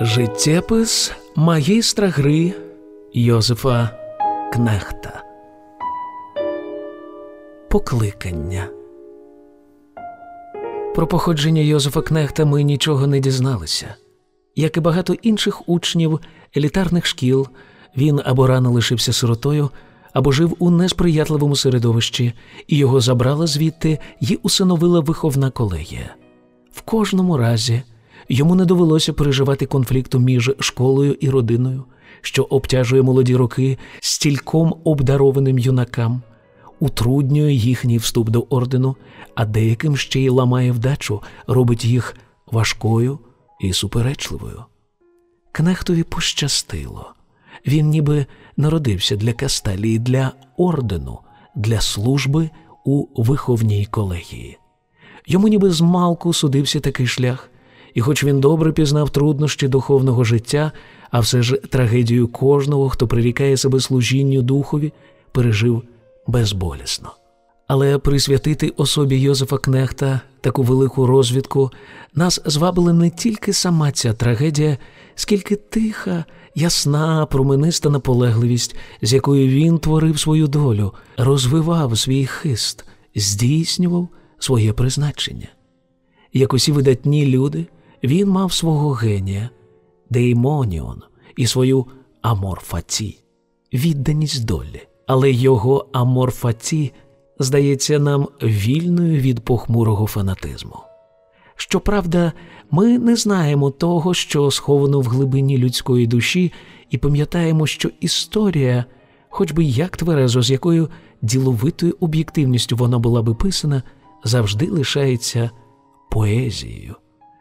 Життєпис магістра гри Йозефа Кнехта. Покликання. Про походження Йозефа Кнехта ми нічого не дізналися. Як і багато інших учнів елітарних шкіл, він або рано лишився сиротою, або жив у несприятливому середовищі, і його забрала звідти і усиновила виховна колегія. В кожному разі йому не довелося переживати конфлікту між школою і родиною, що обтяжує молоді роки стільком обдарованим юнакам, утруднює їхній вступ до ордену, а деяким ще й ламає вдачу, робить їх важкою і суперечливою. Кнехтові пощастило. Він ніби народився для кастелії, для ордену, для служби у виховній колегії. Йому ніби з малку судився такий шлях, і, хоч він добре пізнав труднощі духовного життя, а все ж трагедію кожного, хто прирікає себе служінню духові, пережив безболісно. Але присвятити особі Йозефа Кнехта таку велику розвідку нас звабили не тільки сама ця трагедія, скільки тиха, ясна, промениста наполегливість, з якою він творив свою долю, розвивав свій хист, здійснював своє призначення. Як усі видатні люди, він мав свого генія, деймоніон і свою аморфаці, відданість долі, але його аморфаці здається нам вільною від похмурого фанатизму. Щоправда, ми не знаємо того, що сховано в глибині людської душі, і пам'ятаємо, що історія, хоч би як тверезо, з якою діловитою об'єктивністю вона була би писана, завжди лишається поезією.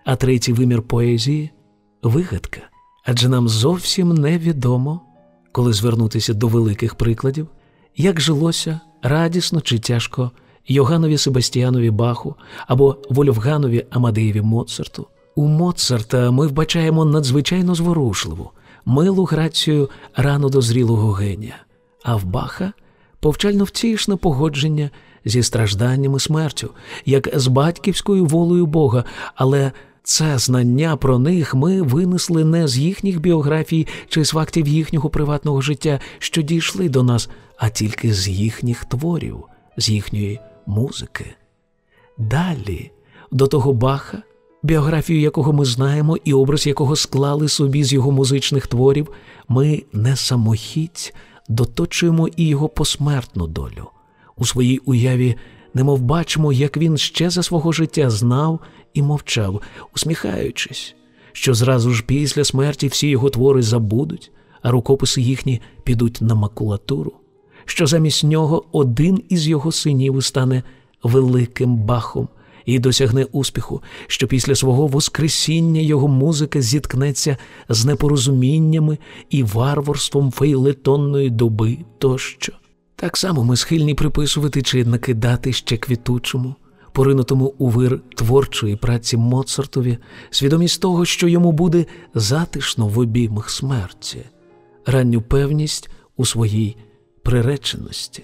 А третій вимір поезії вигадка. Адже нам зовсім невідомо, коли звернутися до великих прикладів, як жилося радісно чи тяжко Йоганові Себастьянові Баху або Вольфганові Амадеєві Моцарту. У Моцарта ми вбачаємо надзвичайно зворушливу, милу грацію рано дозрілого генія, а в Баха повчально втішне погодження зі стражданнями смертю, як з батьківською волею Бога, але це знання про них ми винесли не з їхніх біографій чи з фактів їхнього приватного життя, що дійшли до нас, а тільки з їхніх творів, з їхньої музики. Далі до того Баха, біографію якого ми знаємо, і образ якого склали собі з його музичних творів, ми не самохідь доточуємо і його посмертну долю. У своїй уяві немов бачимо, як він ще за свого життя знав і мовчав, усміхаючись, що зразу ж після смерті всі його твори забудуть, а рукописи їхні підуть на макулатуру, що замість нього один із його синів стане великим бахом і досягне успіху, що після свого Воскресіння його музика зіткнеться з непорозуміннями і варварством фейлетонної доби тощо. Так само ми схильні приписувати чи накидати ще квітучому, поринутому у вир творчої праці Моцартові, свідомість того, що йому буде затишно в обіймах смерті, ранню певність у своїй приреченості.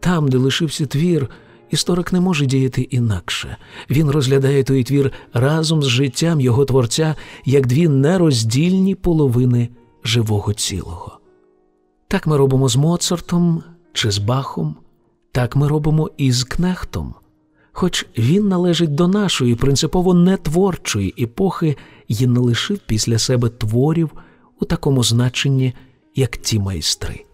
Там, де лишився твір, історик не може діяти інакше. Він розглядає той твір разом з життям його творця як дві нероздільні половини живого цілого. Так ми робимо з Моцартом чи з Бахом, так ми робимо і з Кнехтом, хоч він належить до нашої принципово нетворчої епохи і не лишив після себе творів у такому значенні, як ті майстри.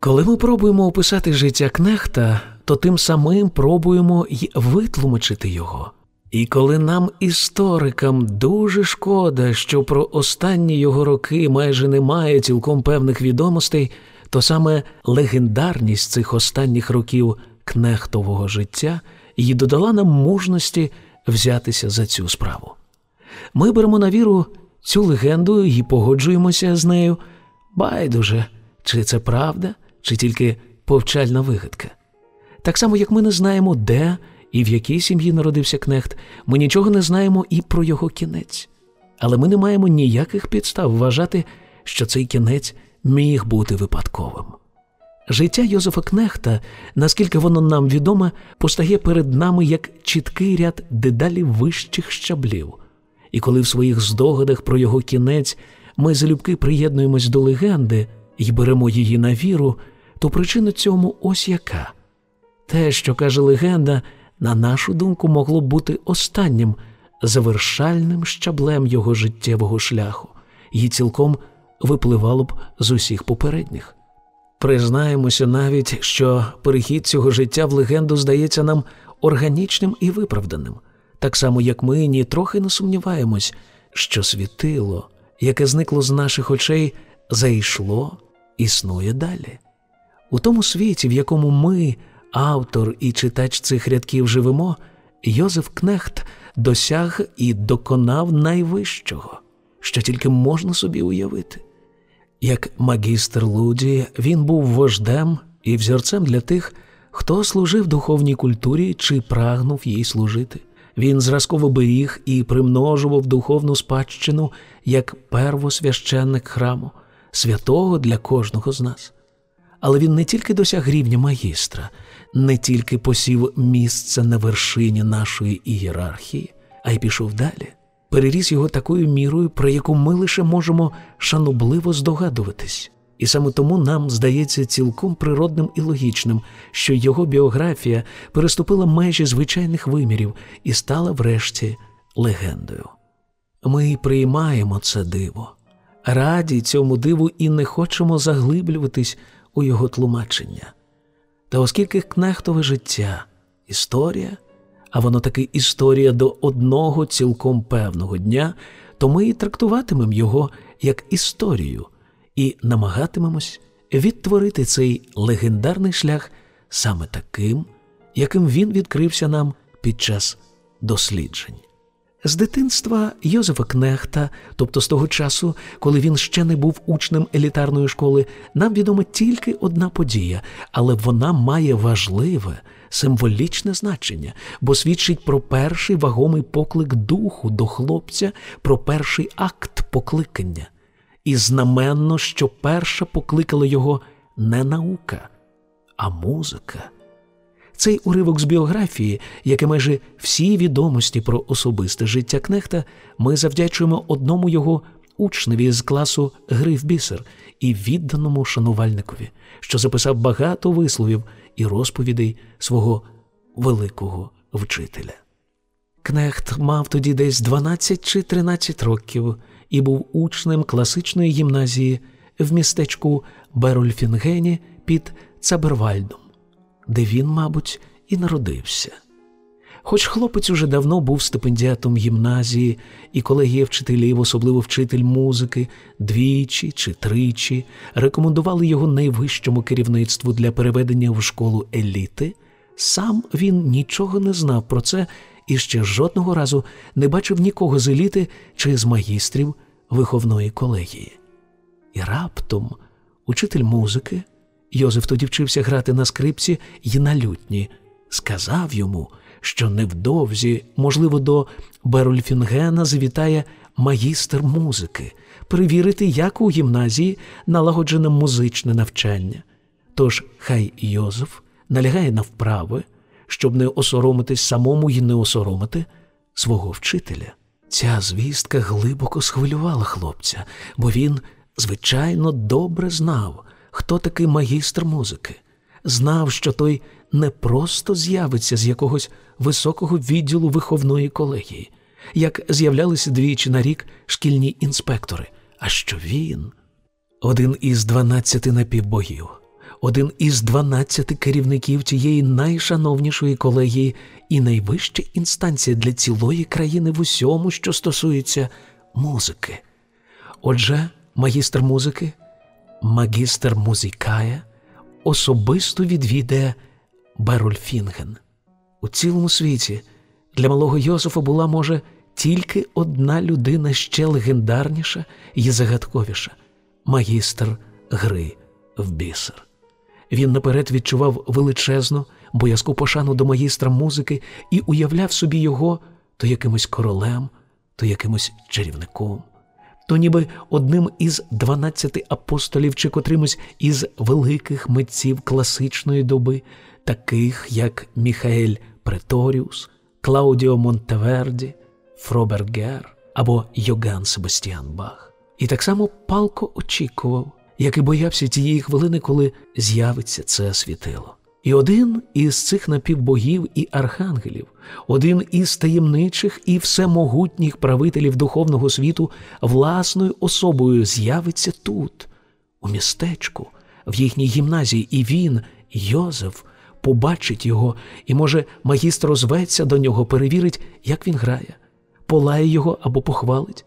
Коли ми пробуємо описати життя Кнехта, то тим самим пробуємо й витлумачити його. І коли нам, історикам, дуже шкода, що про останні його роки майже немає цілком певних відомостей, то саме легендарність цих останніх років кнехтового життя і додала нам мужності взятися за цю справу. Ми беремо на віру цю легенду і погоджуємося з нею байдуже, чи це правда, чи тільки повчальна вигадка. Так само, як ми не знаємо, де і в якій сім'ї народився кнехт, ми нічого не знаємо і про його кінець. Але ми не маємо ніяких підстав вважати, що цей кінець міг бути випадковим. Життя Йозефа Кнехта, наскільки воно нам відоме, постає перед нами як чіткий ряд дедалі вищих щаблів, І коли в своїх здогадах про його кінець ми залюбки приєднуємось до легенди і беремо її на віру, то причина цьому ось яка. Те, що каже легенда, на нашу думку, могло б бути останнім завершальним щаблем його життєвого шляху, і цілком випливало б з усіх попередніх. Признаємося навіть, що перехід цього життя в легенду здається нам органічним і виправданим, так само як ми ні трохи не сумніваємось, що світило, яке зникло з наших очей, зайшло, існує далі. У тому світі, в якому ми, автор і читач цих рядків живемо, Йозеф Кнехт досяг і доконав найвищого, що тільки можна собі уявити. Як магістр Луді, він був вождем і взірцем для тих, хто служив духовній культурі чи прагнув їй служити. Він зразково беріг і примножував духовну спадщину як первосвященник храму, святого для кожного з нас. Але він не тільки досяг рівня магістра, не тільки посів місце на вершині нашої ієрархії, а й пішов далі, переріс його такою мірою, про яку ми лише можемо шанобливо здогадуватись. І саме тому нам здається цілком природним і логічним, що його біографія переступила межі звичайних вимірів і стала врешті легендою. Ми приймаємо це диво, раді цьому диву і не хочемо заглиблюватись у його тлумачення. Та оскільки кнехтове життя історія, а воно таки історія до одного цілком певного дня, то ми і трактуватимемо його як історію і намагатимемось відтворити цей легендарний шлях саме таким, яким він відкрився нам під час досліджень. З дитинства Йозефа Кнехта, тобто з того часу, коли він ще не був учнем елітарної школи, нам відома тільки одна подія, але вона має важливе символічне значення, бо свідчить про перший вагомий поклик духу до хлопця, про перший акт покликання. І знаменно, що перша покликала його не наука, а музика. Цей уривок з біографії, як і майже всі відомості про особисте життя Кнехта, ми завдячуємо одному його учневі з класу гри в бісер і відданому шанувальникові, що записав багато висловів і розповідей свого великого вчителя. Кнехт мав тоді десь 12 чи 13 років і був учнем класичної гімназії в містечку Берольфінгені під Цабервальдом де він, мабуть, і народився. Хоч хлопець уже давно був стипендіатом гімназії, і колегія вчителів, особливо вчитель музики, двічі чи тричі рекомендували його найвищому керівництву для переведення в школу еліти, сам він нічого не знав про це і ще жодного разу не бачив нікого з еліти чи з магістрів виховної колегії. І раптом учитель музики Йозеф тоді вчився грати на скрипці й на лютні, сказав йому, що невдовзі, можливо, до Берольфінгена завітає магістр музики, перевірити, як у гімназії налагоджене музичне навчання. Тож хай Йозеф налягає на вправи, щоб не осоромитись самому і не осоромити свого вчителя. Ця звістка глибоко схвилювала хлопця, бо він, звичайно, добре знав хто такий магістр музики, знав, що той не просто з'явиться з якогось високого відділу виховної колегії, як з'являлися двічі на рік шкільні інспектори, а що він один із дванадцяти напівбогів. Один із дванадцяти керівників тієї найшановнішої колегії і найвища інстанція для цілої країни в усьому, що стосується музики. Отже, магістр музики магістр музикає особисто відвідає Берольфінген. У цілому світі для малого Йосифа була, може, тільки одна людина ще легендарніша і загадковіша магістр гри в бісер. Він наперед відчував величезну, боязку пошану до магістра музики і уявляв собі його то якимось королем, то якимось чарівником то ніби одним із дванадцяти апостолів чи котримось із великих митців класичної доби, таких як Міхаель Преторіус, Клаудіо Монтеверді, Фробергер, або Йоган Себастьян Бах. І так само палко очікував, як і боявся тієї хвилини, коли з'явиться це світило. І один із цих напівбогів і архангелів, один із таємничих і всемогутніх правителів духовного світу власною особою з'явиться тут, у містечку, в їхній гімназії, і він, Йозеф, побачить його, і, може, магістр озветься до нього, перевірить, як він грає, полає його або похвалить.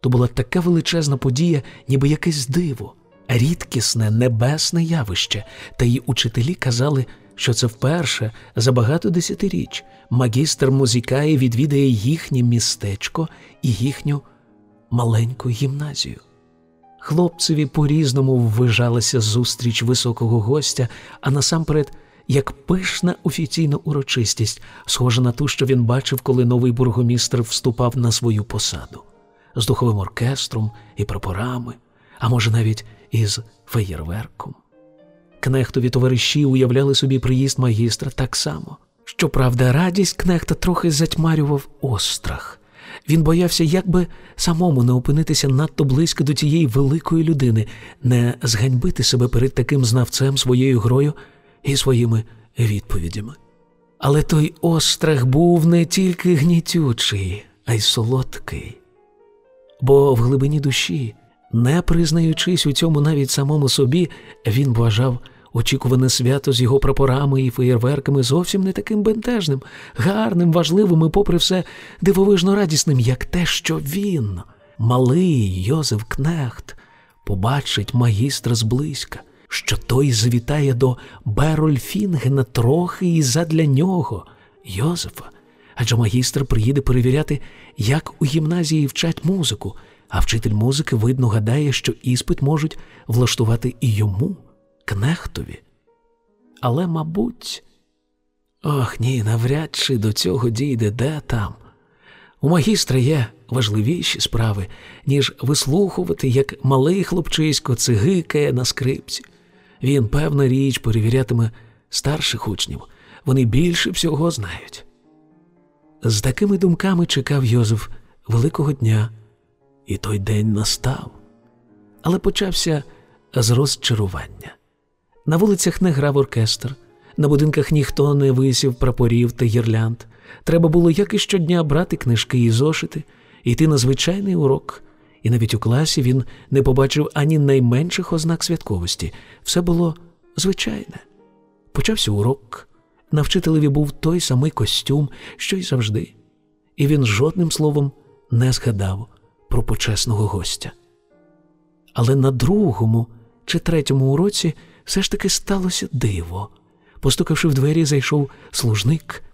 То була така величезна подія, ніби якесь диво рідкісне небесне явище, та й учителі казали, що це вперше за багато десятиріч магістр музикаї відвідає їхнє містечко і їхню маленьку гімназію. Хлопцеві по різному ввижалася зустріч високого гостя, а насамперед, як пишна офіційна урочистість, схожа на ту, що він бачив, коли новий бургомістр вступав на свою посаду з духовим оркестром і прапорами, а може навіть із феєрверком. Кнехтові товариші уявляли собі приїзд магістра так само. Щоправда, радість кнехта трохи затьмарював острах. Він боявся, як би самому не опинитися надто близько до тієї великої людини, не зганьбити себе перед таким знавцем своєю грою і своїми відповідями. Але той острах був не тільки гнітючий, а й солодкий. Бо в глибині душі не признаючись у цьому навіть самому собі, він вважав очікуване свято з його прапорами і феєрверками зовсім не таким бентежним, гарним, важливим і, попри все, дивовижно радісним, як те, що він, малий Йозеф Кнехт, побачить магістра зблизька, що той завітає до Берольфінгена трохи і задля нього, Йозефа. Адже магістр приїде перевіряти, як у гімназії вчать музику а вчитель музики, видно, гадає, що іспит можуть влаштувати і йому, кнехтові. Але, мабуть, ох ні, навряд чи до цього дійде де там. У магістра є важливіші справи, ніж вислухувати, як малий хлопчисько цигикає на скрипці. Він, певна річ, перевірятиме старших учнів, вони більше всього знають. З такими думками чекав Йозеф великого дня, і той день настав. Але почався з розчарування. На вулицях не грав оркестр, на будинках ніхто не висів прапорів та гірлянд. Треба було, як і щодня, брати книжки і зошити, йти на звичайний урок. І навіть у класі він не побачив ані найменших ознак святковості. Все було звичайне. Почався урок. На вчителеві був той самий костюм, що й завжди, і він жодним словом не згадав про почесного гостя. Але на другому чи третьому уроці все ж таки сталося диво. Постукавши в двері, зайшов служник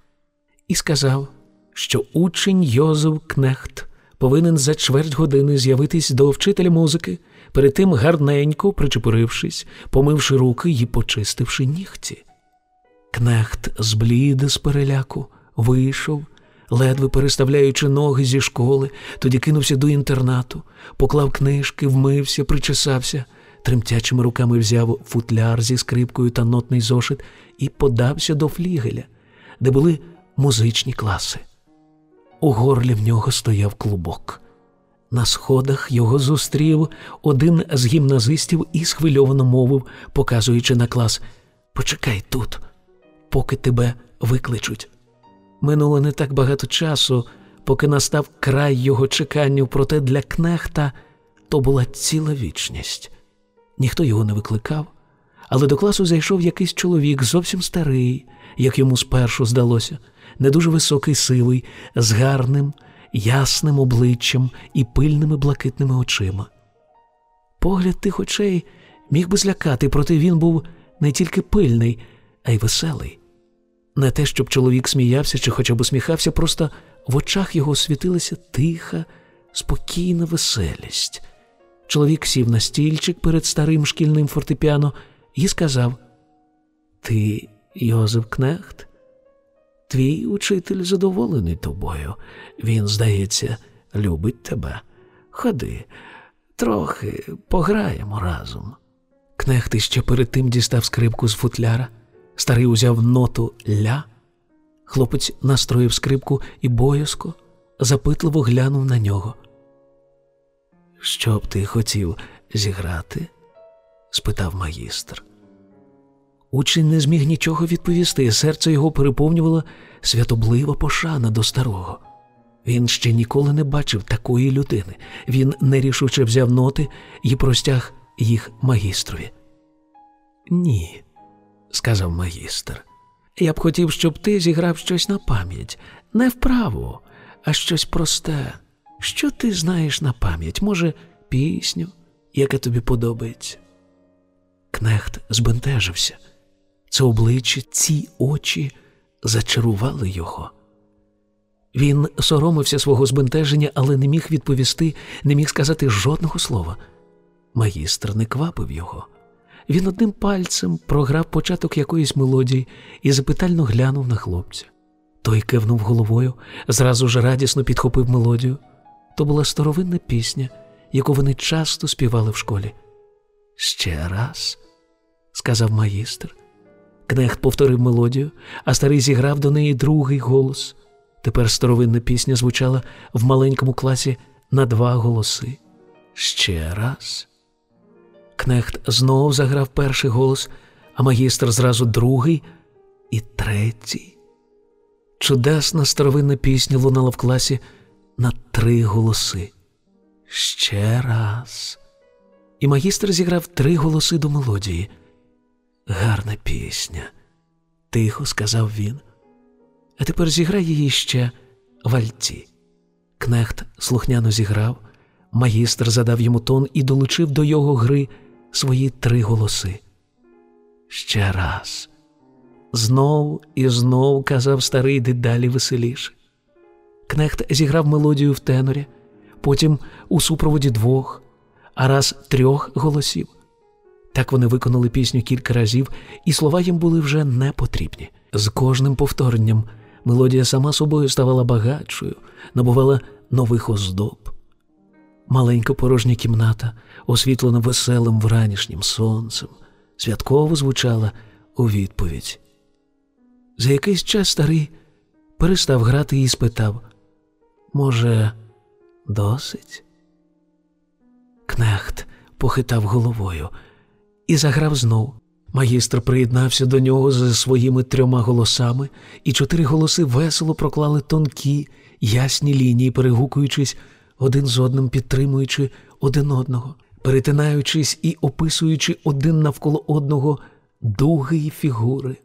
і сказав, що учень Йозеф Кнехт повинен за чверть години з'явитись до вчителя музики, перед тим гарненько причепурившись, помивши руки і почистивши нігті. Кнехт зблід з переляку, вийшов ледве переставляючи ноги зі школи, тоді кинувся до інтернату, поклав книжки, вмився, причесався, тремтячими руками взяв футляр зі скрипкою та нотний зошит і подався до флігеля, де були музичні класи. У горлі в нього стояв клубок. На сходах його зустрів один з гімназистів і схвильовано мовив, показуючи на клас Почекай тут, поки тебе викличуть. Минуло не так багато часу, поки настав край його чеканню, проте для кнехта то була ціла вічність. Ніхто його не викликав, але до класу зайшов якийсь чоловік, зовсім старий, як йому спершу здалося, не дуже високий сивий, з гарним, ясним обличчям і пильними блакитними очима. Погляд тих очей міг би злякати, проте він був не тільки пильний, а й веселий. Не те, щоб чоловік сміявся чи хоча б усміхався, просто в очах його світилася тиха, спокійна веселість. Чоловік сів на стільчик перед старим шкільним фортепіано і сказав: Ти, Йозеф Кнехт, твій учитель задоволений тобою. Він, здається, любить тебе. Ходи, трохи пограємо разом. Кнехт іще перед тим дістав скрипку з футляра. Старий узяв ноту ля. Хлопець настроїв скрипку і боязко, запитливо глянув на нього. Що б ти хотів зіграти? спитав магістр. Учень не зміг нічого відповісти, серце його переповнювала святоблива пошана до старого. Він ще ніколи не бачив такої людини. Він нерішуче взяв ноти і простяг їх магістрові. Ні, сказав магістр. Я б хотів, щоб ти зіграв щось на пам'ять, не вправо, а щось просте. Що ти знаєш на пам'ять? Може, пісню, яка тобі подобається? Кнехт збентежився. Це обличчя, ці очі зачарували його. Він соромився свого збентеження, але не міг відповісти, не міг сказати жодного слова. Магістр не квапив його. Він одним пальцем програв початок якоїсь мелодії і запитально глянув на хлопця. Той кивнув головою, зразу ж радісно підхопив мелодію. То була старовинна пісня, яку вони часто співали в школі. Ще раз, сказав магістр. Кнехт повторив мелодію, а старий зіграв до неї другий голос. Тепер старовинна пісня звучала в маленькому класі на два голоси. Ще раз. Кнехт знов заграв перший голос, а магістр зразу другий і третій. Чудесна старовинна пісня лунала в класі на три голоси. Ще раз. І магістр зіграв три голоси до мелодії. Гарна пісня, тихо сказав він. А тепер зіграй її ще в альті. Кнехт слухняно зіграв, магістр задав йому тон і долучив до його гри свої три голоси. Ще раз. Знов і знов казав старий дедалі веселіше. Кнехт зіграв мелодію в тенорі, потім у супроводі двох, а раз трьох голосів. Так вони виконали пісню кілька разів, і слова їм були вже не потрібні. З кожним повторенням мелодія сама собою ставала багатшою, набувала нових оздоб. Маленька порожня кімната, освітлена веселим вранішнім сонцем, святково звучала у відповідь. За якийсь час старий перестав грати і спитав Може, досить? Кнехт похитав головою і заграв знов. Магістр приєднався до нього зі своїми трьома голосами, і чотири голоси весело проклали тонкі, ясні лінії, перегукуючись один з одним, підтримуючи один одного, перетинаючись і описуючи один навколо одного дуги й фігури.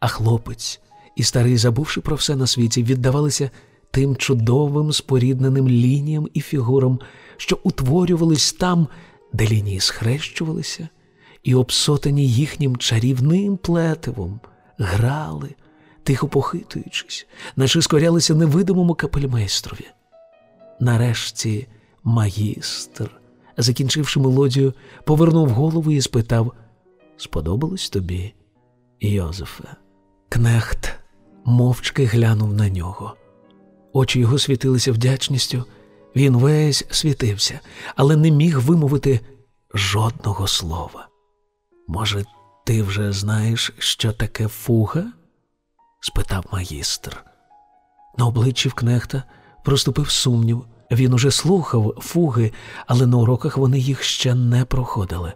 А хлопець і старий, забувши про все на світі, віддавалися тим чудовим спорідненим лініям і фігурам, що утворювались там, де лінії схрещувалися і, обсотані їхнім чарівним плетивом, грали, тихо похитуючись, наче скорялися невидимому капельмейстрові. Нарешті магістр, закінчивши мелодію, повернув голову і спитав Сподобалось тобі, Йозефе? Кнехт мовчки глянув на нього. Очі його світилися вдячністю, він весь світився, але не міг вимовити жодного слова. Може, ти вже знаєш, що таке фуга? спитав магістр. На обличчі в кнехта проступив сумнів. Він уже слухав фуги, але на уроках вони їх ще не проходили.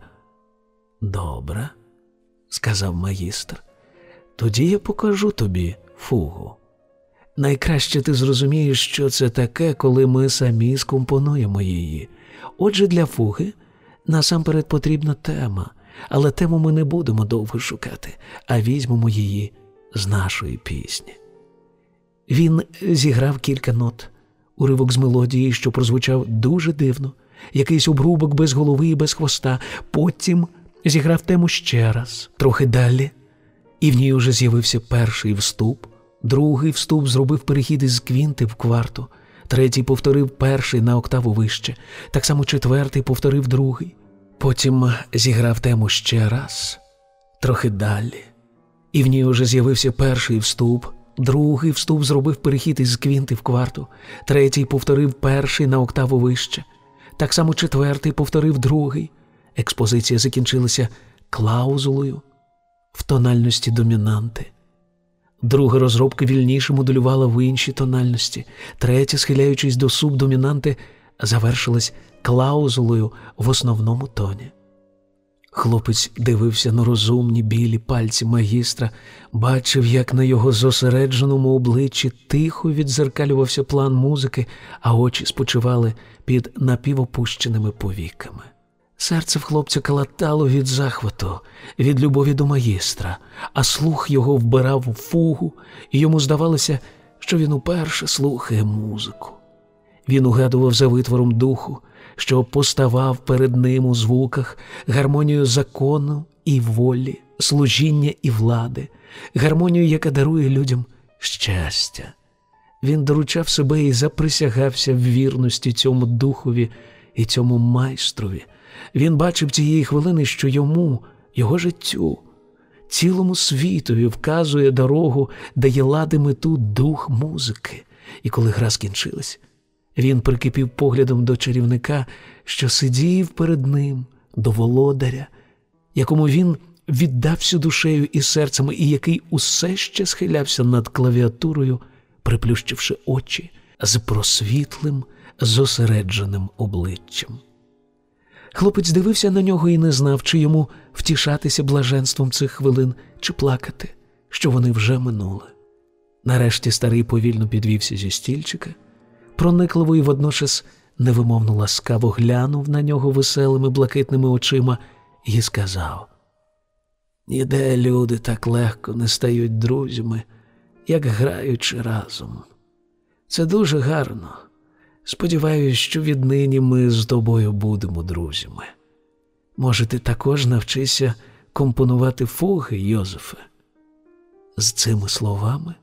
Добре, сказав магістр. Тоді я покажу тобі фугу. Найкраще ти зрозумієш, що це таке, коли ми самі скомпонуємо її. Отже, для фуги насамперед потрібна тема, але тему ми не будемо довго шукати, а візьмемо її з нашої пісні. Він зіграв кілька нот, уривок з мелодії, що прозвучав дуже дивно, якийсь обрубок без голови і без хвоста. Потім зіграв тему ще раз, трохи далі, і в ній уже з'явився перший вступ, другий вступ зробив перехід із квінти в кварту, третій повторив перший на октаву вище, так само четвертий повторив другий. Потім зіграв тему ще раз, трохи далі, і в ній уже з'явився перший вступ, другий вступ зробив перехід із квінти в кварту, третій повторив перший на октаву вище, так само четвертий повторив другий. Експозиція закінчилася клаузулою в тональності домінанти. Друга розробка вільніше моделювала в іншій тональності, третя, схиляючись до субдомінанти, завершилась клаузулою в основному тоні. Хлопець дивився на розумні білі пальці магістра, бачив, як на його зосередженому обличчі тихо відзеркалювався план музики, а очі спочивали під напівопущеними повіками. Серце в хлопця калатало від захвату, від любові до магістра, а слух його вбирав фугу, і йому здавалося, що він уперше слухає музику. Він угадував за витвором духу, що поставав перед ним у звуках гармонію закону і волі, служіння і влади, гармонію, яка дарує людям щастя. Він доручав себе і заприсягався в вірності цьому духові і цьому майстрові. Він бачив цієї хвилини, що йому, його життю, цілому світові вказує дорогу, дає лади мету дух музики. І коли гра скінчилась, він прикипів поглядом до чарівника, що сидів перед ним, до володаря, якому він віддався душею і серцем, і який усе ще схилявся над клавіатурою, приплющивши очі з просвітлим, зосередженим обличчям. Хлопець дивився на нього і не знав, чи йому втішатися блаженством цих хвилин, чи плакати, що вони вже минули. Нарешті старий повільно підвівся зі стільчика проникливо і водночас невимовно ласкаво глянув на нього веселими блакитними очима і сказав: Ніде люди так легко не стають друзями, як граючи разом. Це дуже гарно. Сподіваюсь, що віднині ми з тобою будемо друзями. Може, ти також навчишся компонувати фуги, Йозефе? З цими словами.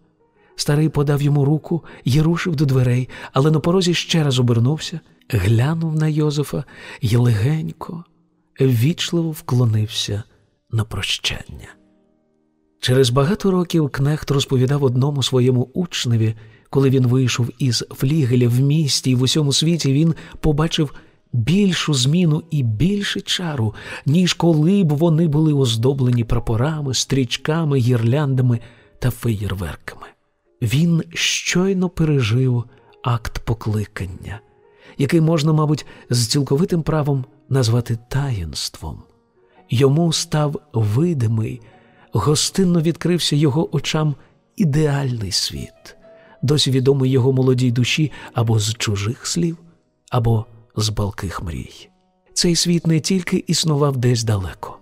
Старий подав йому руку і рушив до дверей, але на порозі ще раз обернувся, глянув на Йозефа і легенько, ввічливо вклонився на прощання. Через багато років Кнехт розповідав одному своєму учневі, коли він вийшов із флігеля в місті і в усьому світі, він побачив більшу зміну і більше чару, ніж коли б вони були оздоблені прапорами, стрічками, гірляндами та феєрверками. Він щойно пережив акт покликання, який можна, мабуть, з цілковитим правом назвати таїнством. Йому став видимий, гостинно відкрився його очам ідеальний світ, досі відомий його молодій душі або з чужих слів, або з балких мрій. Цей світ не тільки існував десь далеко,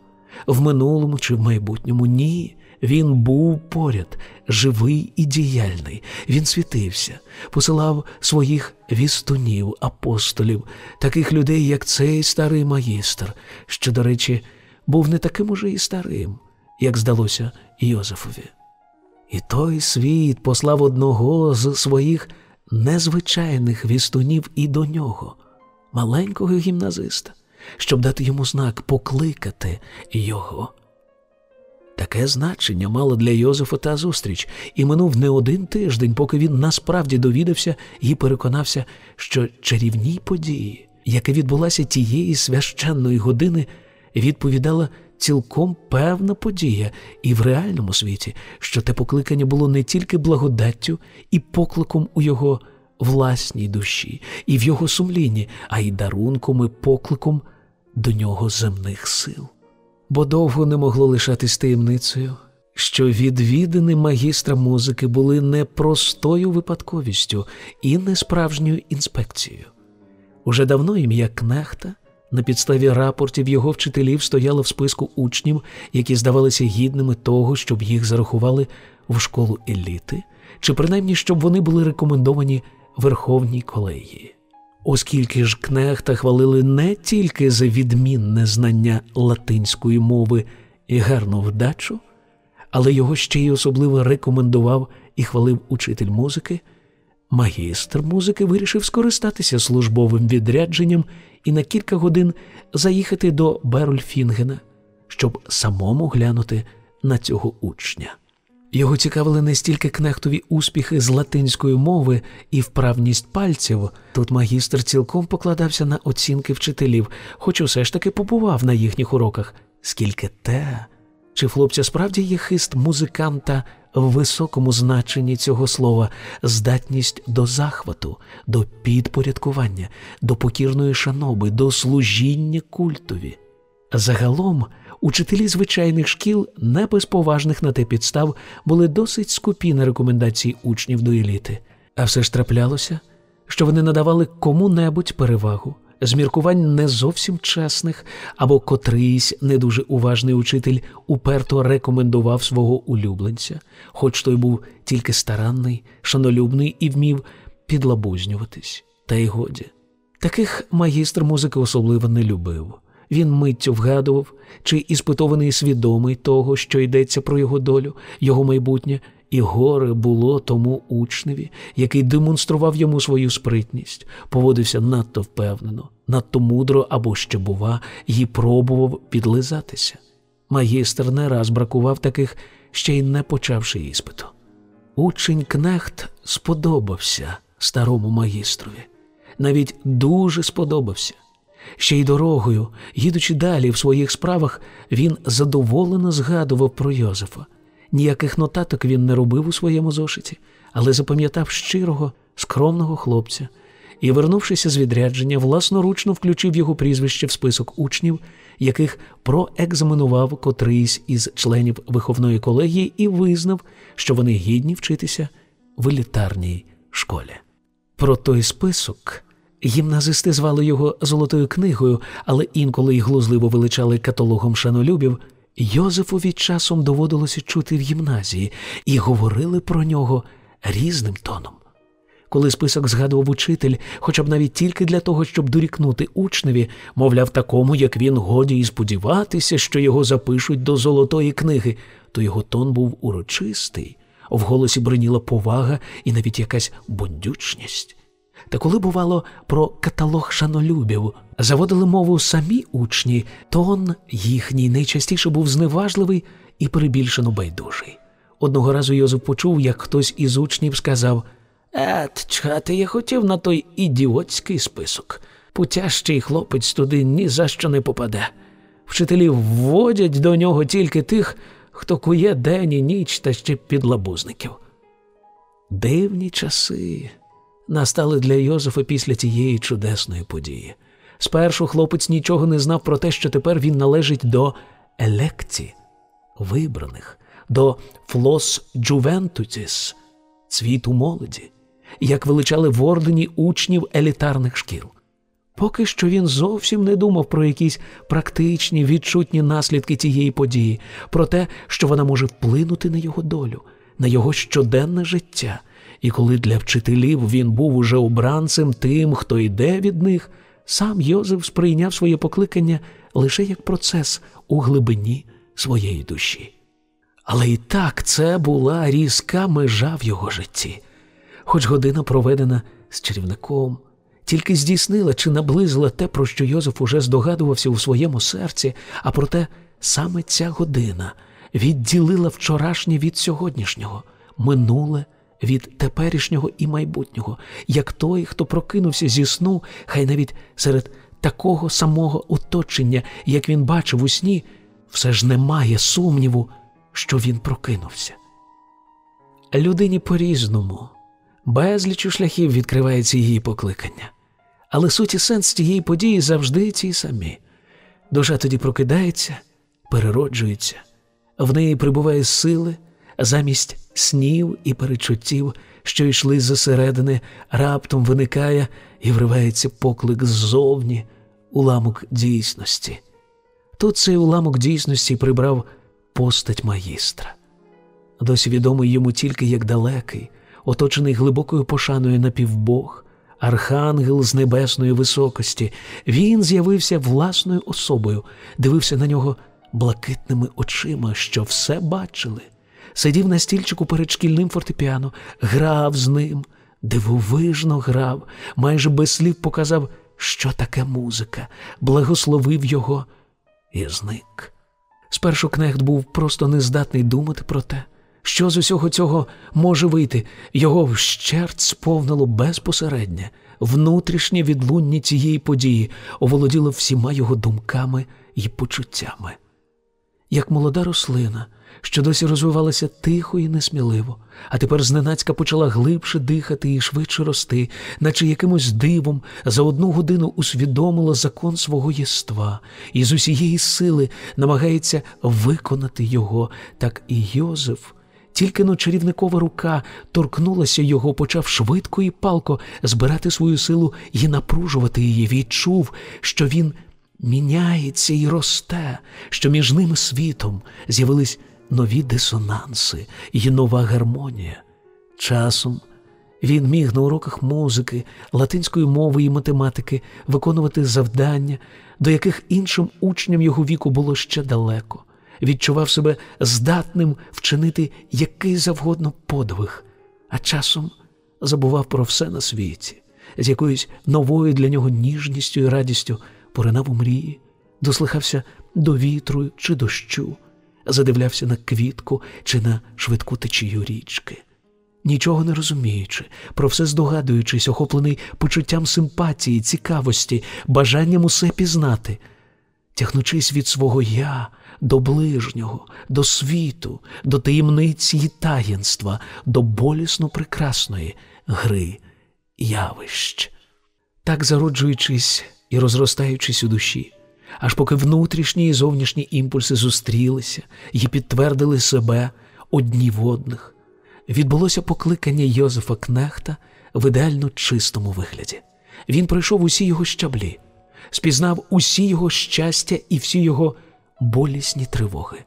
в минулому чи в майбутньому ні. Він був поряд, живий і діяльний. Він світився, посилав своїх вістунів, апостолів, таких людей, як цей старий магістр, що, до речі, був не таким уже і старим, як здалося Йозефові. І той світ послав одного з своїх незвичайних вістунів і до нього, маленького гімназиста, щоб дати йому знак покликати його. Таке значення мала для Йозефа та зустріч, і минув не один тиждень, поки він насправді довідався і переконався, що чарівній події, яка відбулася тієї священної години, відповідала цілком певна подія, і в реальному світі, що те покликання було не тільки благодаттю і покликом у його власній душі, і в його сумлінні, а й дарунком і покликом до нього земних сил бо довго не могло лишатись таємницею, що відвідини магістра музики були не простою випадковістю і не справжньою інспекцією. Уже давно ім'я Кнехта на підставі рапортів його вчителів стояло в списку учнів, які здавалися гідними того, щоб їх зарахували в школу еліти, чи принаймні щоб вони були рекомендовані Верховній колегії оскільки ж кнехта хвалили не тільки за відмінне знання латинської мови і гарну вдачу, але його ще й особливо рекомендував і хвалив учитель музики. Магістр музики вирішив скористатися службовим відрядженням і на кілька годин заїхати до Берольфінгена, щоб самому глянути на цього учня. Його цікавили не стільки кнехтові успіхи з латинської мови і вправність пальців. Тут магістр цілком покладався на оцінки вчителів, хоч усе ж таки побував на їхніх уроках, скільки те, Чи хлопця справді є хист музиканта в високому значенні цього слова, здатність до захвату, до підпорядкування, до покірної шаноби, до служіння культові? Загалом, учителі звичайних шкіл, не без поважних на те підстав, були досить скупі на рекомендації учнів до еліти, а все ж траплялося, що вони надавали кому-небудь перевагу з міркувань не зовсім чесних, або котрийсь не дуже уважний учитель уперто рекомендував свого улюбленця, хоч той був тільки старанний, шанолюбний і вмів підлабузнюватись, та й годі. Таких магістр музики особливо не любив. Він миттю вгадував, чи іспитований свідомий того, що йдеться про його долю, його майбутнє, і горе було тому учневі, який демонстрував йому свою спритність, поводився надто впевнено, надто мудро або ще, бува, і пробував підлизатися. Магістр не раз бракував таких, ще й не почавши іспиту. Учень Кнехт сподобався старому магістрові, навіть дуже сподобався. Ще й дорогою, їдучи далі в своїх справах, він задоволено згадував про Йозефа. Ніяких нотаток він не робив у своєму зошиті, але запам'ятав щирого, скромного хлопця і, вернувшися з відрядження, власноручно включив його прізвище в список учнів, яких проекзаменував котрийсь із членів виховної колегії і визнав, що вони гідні вчитися в елітарній школі. Про той список. Гімназисти звали його Золотою книгою, але інколи й глузливо величали каталогом шанолюбів, Йозефові часом доводилося чути в гімназії і говорили про нього різним тоном. Коли список згадував учитель, хоча б навіть тільки для того, щоб дорікнути учневі, мовляв, такому, як він, годі і сподіватися, що його запишуть до золотої книги, то його тон був урочистий, в голосі бриніла повага і навіть якась бундючність. Та коли бувало про каталог шанолюбів, заводили мову самі учні, тон їхній найчастіше був зневажливий і перебільшено байдужий. Одного разу Йозеф почув, як хтось із учнів сказав Ет, чхати я хотів на той ідіотський список. Путящий хлопець туди ні за що не попаде. Вчителі вводять до нього тільки тих, хто кує день і ніч та ще підлабузників. Дивні часи настали для Йозефа після тієї чудесної події. Спершу хлопець нічого не знав про те, що тепер він належить до елекції, вибраних, до флос джувентутіс, цвіту молоді, як величали в ордені учнів елітарних шкіл. Поки що він зовсім не думав про якісь практичні відчутні наслідки тієї події, про те, що вона може вплинути на його долю, на його щоденне життя. І коли для вчителів він був уже обранцем тим, хто йде від них, сам Йозеф сприйняв своє покликання лише як процес у глибині своєї душі. Але і так це була різка межа в його житті, хоч година проведена з чарівником, тільки здійснила чи наблизила те, про що Йозеф уже здогадувався у своєму серці, а проте саме ця година відділила вчорашнє від сьогоднішнього, минуле від теперішнього і майбутнього, як той, хто прокинувся зі сну, хай навіть серед такого самого оточення, як він бачив у сні, все ж немає сумніву, що він прокинувся. Людині по різному, безліч шляхів відкривається її покликання, але суть і сенс цієї події завжди ті самі. Душа тоді прокидається, перероджується, в неї прибуває сили замість снів і перечуттів, що йшли зсередини, раптом виникає і вривається поклик ззовні, уламок дійсності. Тут цей уламок дійсності прибрав постать магістра. Досі відомий йому тільки як далекий, оточений глибокою пошаною напівбог, архангел з небесної високості. Він з'явився власною особою, дивився на нього блакитними очима, що все бачили сидів на стільчику перед шкільним фортепіано, грав з ним, дивовижно грав, майже без слів показав, що таке музика, благословив його і зник. Спершу кнехт був просто нездатний думати про те, що з усього цього може вийти, його вщерть сповнило безпосереднє, внутрішнє відлуння цієї події оволоділо всіма його думками і почуттями. як молода рослина, що досі розвивалася тихо і несміливо, а тепер зненацька почала глибше дихати і швидше рости, наче якимось дивом за одну годину усвідомила закон свого єства і з усієї сили намагається виконати його, так і Йозеф. Тільки но чарівникова рука торкнулася його, почав швидко і палко збирати свою силу і напружувати її, відчув, що він міняється і росте, що між ним світом з'явились нові дисонанси і нова гармонія. Часом він міг на уроках музики, латинської мови і математики виконувати завдання, до яких іншим учням його віку було ще далеко, відчував себе здатним вчинити який завгодно подвиг, а часом забував про все на світі, з якоюсь новою для нього ніжністю і радістю поринав у мрії, дослухався до вітру чи дощу, задивлявся на квітку чи на швидку течію річки. Нічого не розуміючи, про все здогадуючись, охоплений почуттям симпатії, цікавості, бажанням усе пізнати, тягнучись від свого я до ближнього, до світу, до таємниці і таїнства, до болісно прекрасної гри явищ. Так зароджуючись і розростаючись у душі, аж поки внутрішні і зовнішні імпульси зустрілися і підтвердили себе одні в одних, відбулося покликання Йозефа Кнехта в ідеально чистому вигляді. Він пройшов усі його щаблі, спізнав усі його щастя і всі його болісні тривоги.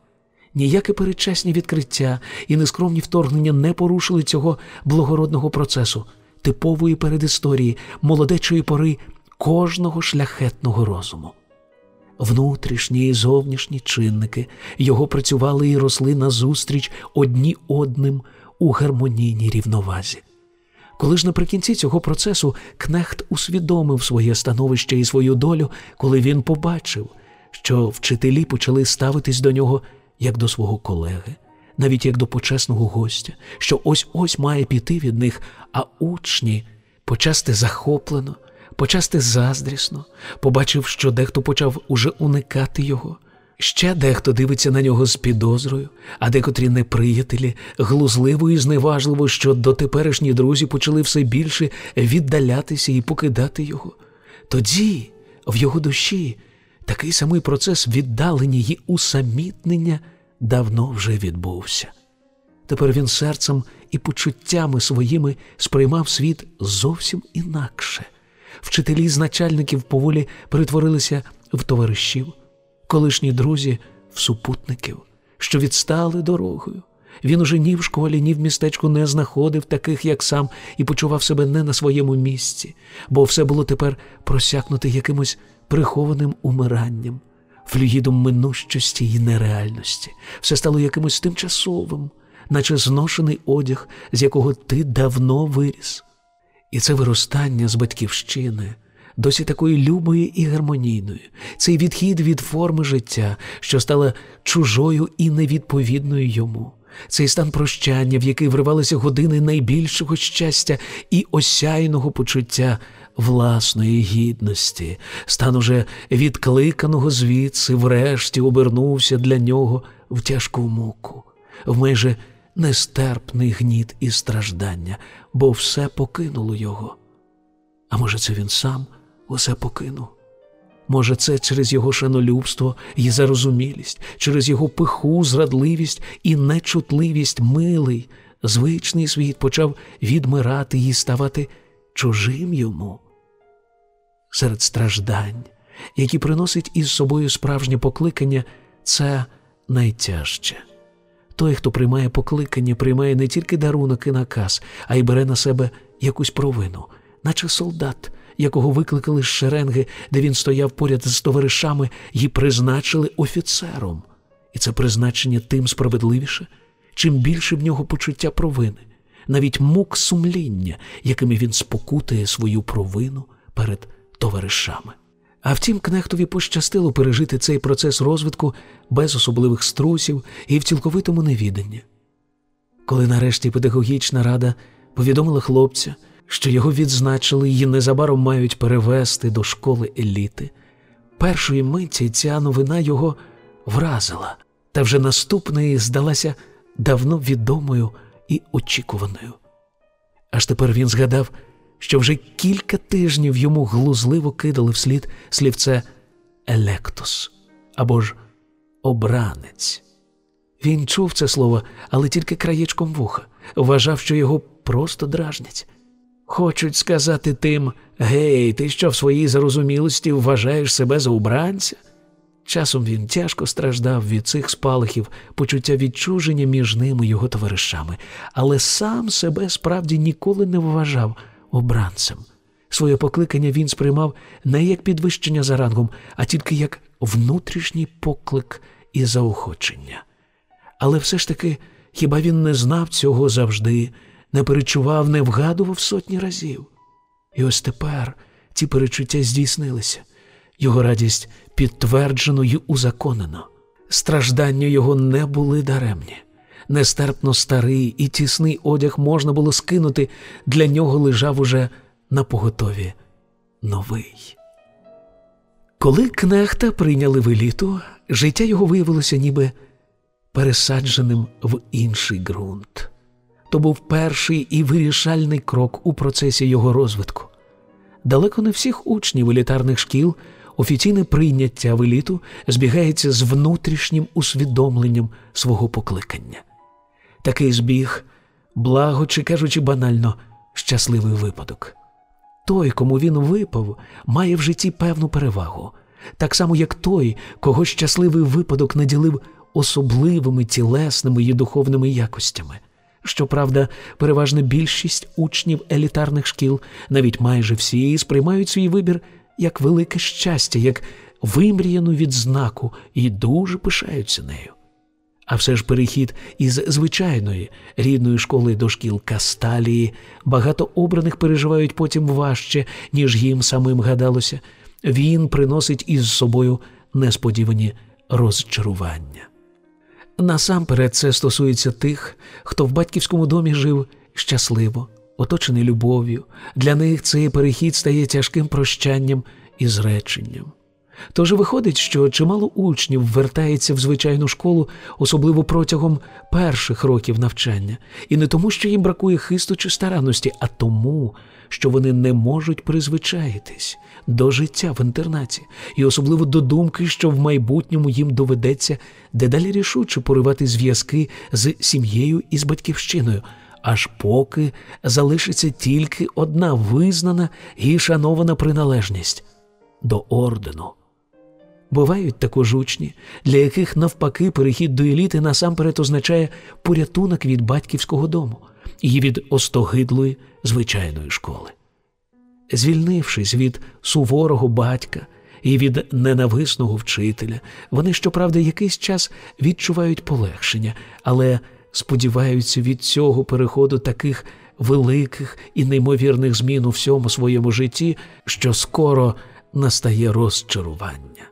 Ніяке передчасні відкриття і нескромні вторгнення не порушили цього благородного процесу, типової передісторії, молодечої пори кожного шляхетного розуму. Внутрішні і зовнішні чинники його працювали і росли назустріч одні одним у гармонійній рівновазі. Коли ж наприкінці цього процесу Кнехт усвідомив своє становище і свою долю, коли він побачив, що вчителі почали ставитись до нього як до свого колеги, навіть як до почесного гостя, що ось ось має піти від них, а учні почасти захоплено, почасти заздрісно, побачив, що дехто почав уже уникати його. Ще дехто дивиться на нього з підозрою, а декотрі неприятелі глузливо і зневажливо, що дотеперішні друзі почали все більше віддалятися і покидати його. Тоді в його душі такий самий процес віддалення і усамітнення давно вже відбувся. Тепер він серцем і почуттями своїми сприймав світ зовсім інакше. Вчителі з начальників поволі перетворилися в товаришів, колишні друзі в супутників, що відстали дорогою. Він уже ні в школі, ні в містечку не знаходив таких, як сам, і почував себе не на своєму місці, бо все було тепер просякнуте якимось прихованим умиранням, флюїдом минущості і нереальності. Все стало якимось тимчасовим, наче зношений одяг, з якого ти давно виріс. І це виростання з батьківщини, досі такої любої і гармонійної, цей відхід від форми життя, що стала чужою і невідповідною йому, цей стан прощання, в який вривалися години найбільшого щастя і осяйного почуття власної гідності, стан уже відкликаного звідси, врешті обернувся для нього в тяжку муку, в майже нестерпний гніт і страждання, бо все покинуло його. А може, це він сам усе покинув? Може, це через його шанолюбство і зарозумілість, через його пиху, зрадливість і нечутливість милий, звичний світ почав відмирати і ставати чужим йому. Серед страждань, які приносить із собою справжнє покликання, це найтяжче. Той, хто приймає покликання, приймає не тільки дарунок і наказ, а й бере на себе якусь провину, наче солдат, якого викликали з шеренги, де він стояв поряд з товаришами, і призначили офіцером. І це призначення тим справедливіше, чим більше в нього почуття провини, навіть мук сумління, якими він спокутує свою провину перед товаришами. А втім, кнехтові пощастило пережити цей процес розвитку без особливих струсів і в цілковитому невіданні. Коли нарешті педагогічна рада повідомила хлопця, що його відзначили і незабаром мають перевести до школи еліти, першої миті ця новина його вразила. та вже наступної здалася давно відомою і очікуваною. Аж тепер він згадав, що вже кілька тижнів йому глузливо кидали вслід слівце електос або ж обранець. Він чув це слово, але тільки краєчком вуха, вважав, що його просто дражнять. Хочуть сказати тим гей, ти що в своїй зарозумілості вважаєш себе за убранця? Часом він тяжко страждав від цих спалахів, почуття відчуження між ним і його товаришами, але сам себе справді ніколи не вважав обранцем. Своє покликання він сприймав не як підвищення за рангом, а тільки як внутрішній поклик і заохочення. Але все ж таки, хіба він не знав цього завжди, не перечував, не вгадував сотні разів? І ось тепер ці перечуття здійснилися, його радість підтверджено й узаконено. Страждання його не були даремні. Нестерпно старий і тісний одяг можна було скинути, для нього лежав уже на поготові новий. Коли кнехта прийняли в еліту, життя його виявилося ніби пересадженим в інший ґрунт. То був перший і вирішальний крок у процесі його розвитку. Далеко не всіх учнів елітарних шкіл офіційне прийняття в еліту збігається з внутрішнім усвідомленням свого покликання. Такий збіг, благо чи кажучи банально, щасливий випадок. Той, кому він випав, має в житті певну перевагу, так само, як той, кого щасливий випадок наділив особливими тілесними і духовними якостями. Щоправда, переважна більшість учнів елітарних шкіл, навіть майже всі, сприймають свій вибір як велике щастя, як вимріяну відзнаку і дуже пишаються нею. А все ж перехід із звичайної рідної школи до шкіл Касталії багато обраних переживають потім важче, ніж їм самим гадалося. Він приносить із собою несподівані розчарування. Насамперед, це стосується тих, хто в батьківському домі жив щасливо, оточений любов'ю. Для них цей перехід стає тяжким прощанням і зреченням. Тож виходить, що чимало учнів вертається в звичайну школу, особливо протягом перших років навчання, і не тому, що їм бракує хисту чи старанності, а тому, що вони не можуть призвичаїтись до життя в інтернаті, і особливо до думки, що в майбутньому їм доведеться дедалі рішуче поривати зв'язки з сім'єю і з батьківщиною, аж поки залишиться тільки одна визнана і шанована приналежність до ордену. Бувають також учні, для яких навпаки перехід до еліти насамперед означає порятунок від батьківського дому і від остогидлої звичайної школи. Звільнившись від суворого батька і від ненависного вчителя, вони, щоправда, якийсь час відчувають полегшення, але сподіваються від цього переходу таких великих і неймовірних змін у всьому своєму житті, що скоро настає розчарування.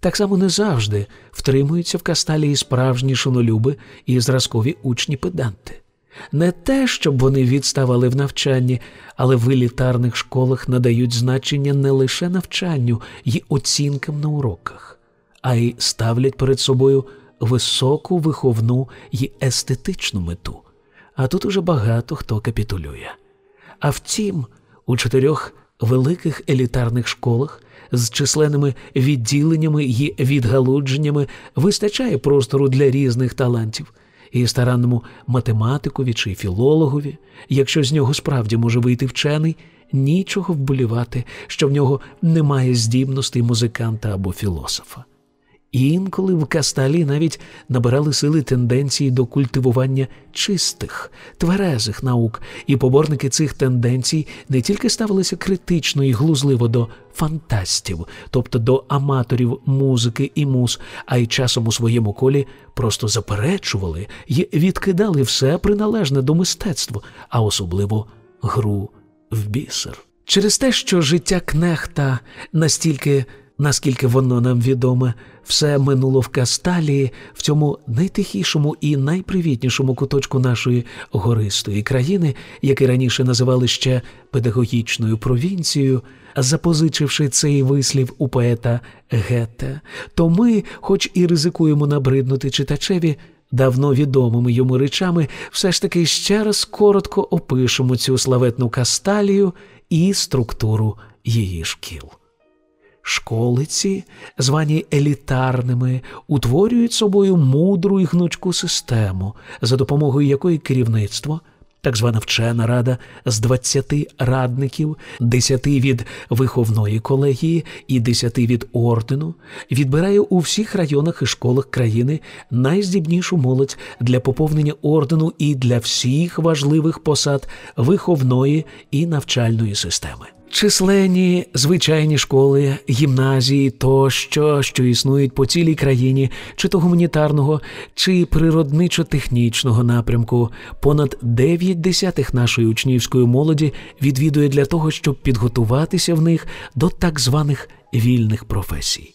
Так само не завжди втримуються в касталії справжні шунолюби і зразкові учні педанти. Не те, щоб вони відставали в навчанні, але в елітарних школах надають значення не лише навчанню й оцінкам на уроках, а й ставлять перед собою високу виховну й естетичну мету. А тут уже багато хто капітулює. А втім, у чотирьох великих елітарних школах з численними відділеннями й відгалудженнями вистачає простору для різних талантів і старанному математикові чи філологові, якщо з нього справді може вийти вчений, нічого вболівати, що в нього немає здібностей музиканта або філософа. Інколи в Касталі навіть набирали сили тенденції до культивування чистих, тверезих наук, і поборники цих тенденцій не тільки ставилися критично і глузливо до фантастів, тобто до аматорів музики і муз, а й часом у своєму колі просто заперечували і відкидали все приналежне до мистецтва, а особливо гру в бісер. Через те, що життя кнехта настільки Наскільки воно нам відоме, все минуло в Касталії, в цьому найтихішому і найпривітнішому куточку нашої гористої країни, який раніше називали ще педагогічною провінцією, запозичивши цей вислів у поета Гете, то ми, хоч і ризикуємо набриднути читачеві, давно відомими йому речами, все ж таки ще раз коротко опишемо цю славетну Касталію і структуру її шкіл. Школиці, звані елітарними, утворюють собою мудру і гнучку систему, за допомогою якої керівництво, так звана вчена рада з 20 радників, 10 від виховної колегії і 10 від ордену, відбирає у всіх районах і школах країни найздібнішу молодь для поповнення ордену і для всіх важливих посад виховної і навчальної системи. Численні звичайні школи, гімназії тощо, що існують по цілій країні, чи то гуманітарного, чи природничо-технічного напрямку, понад 9 десятих нашої учнівської молоді відвідує для того, щоб підготуватися в них до так званих вільних професій.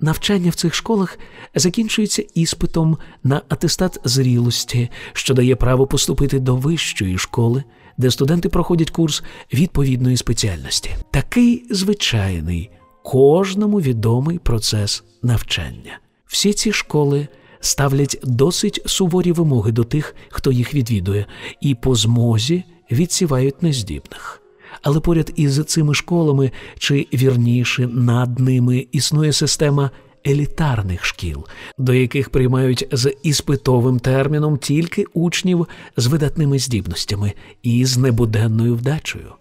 Навчання в цих школах закінчується іспитом на атестат зрілості, що дає право поступити до вищої школи де студенти проходять курс відповідної спеціальності. Такий звичайний, кожному відомий процес навчання. Всі ці школи ставлять досить суворі вимоги до тих, хто їх відвідує, і по змозі відсівають нездібних. Але поряд із цими школами, чи вірніше над ними існує система елітарних шкіл, до яких приймають з іспитовим терміном тільки учнів з видатними здібностями і з небуденною вдачею.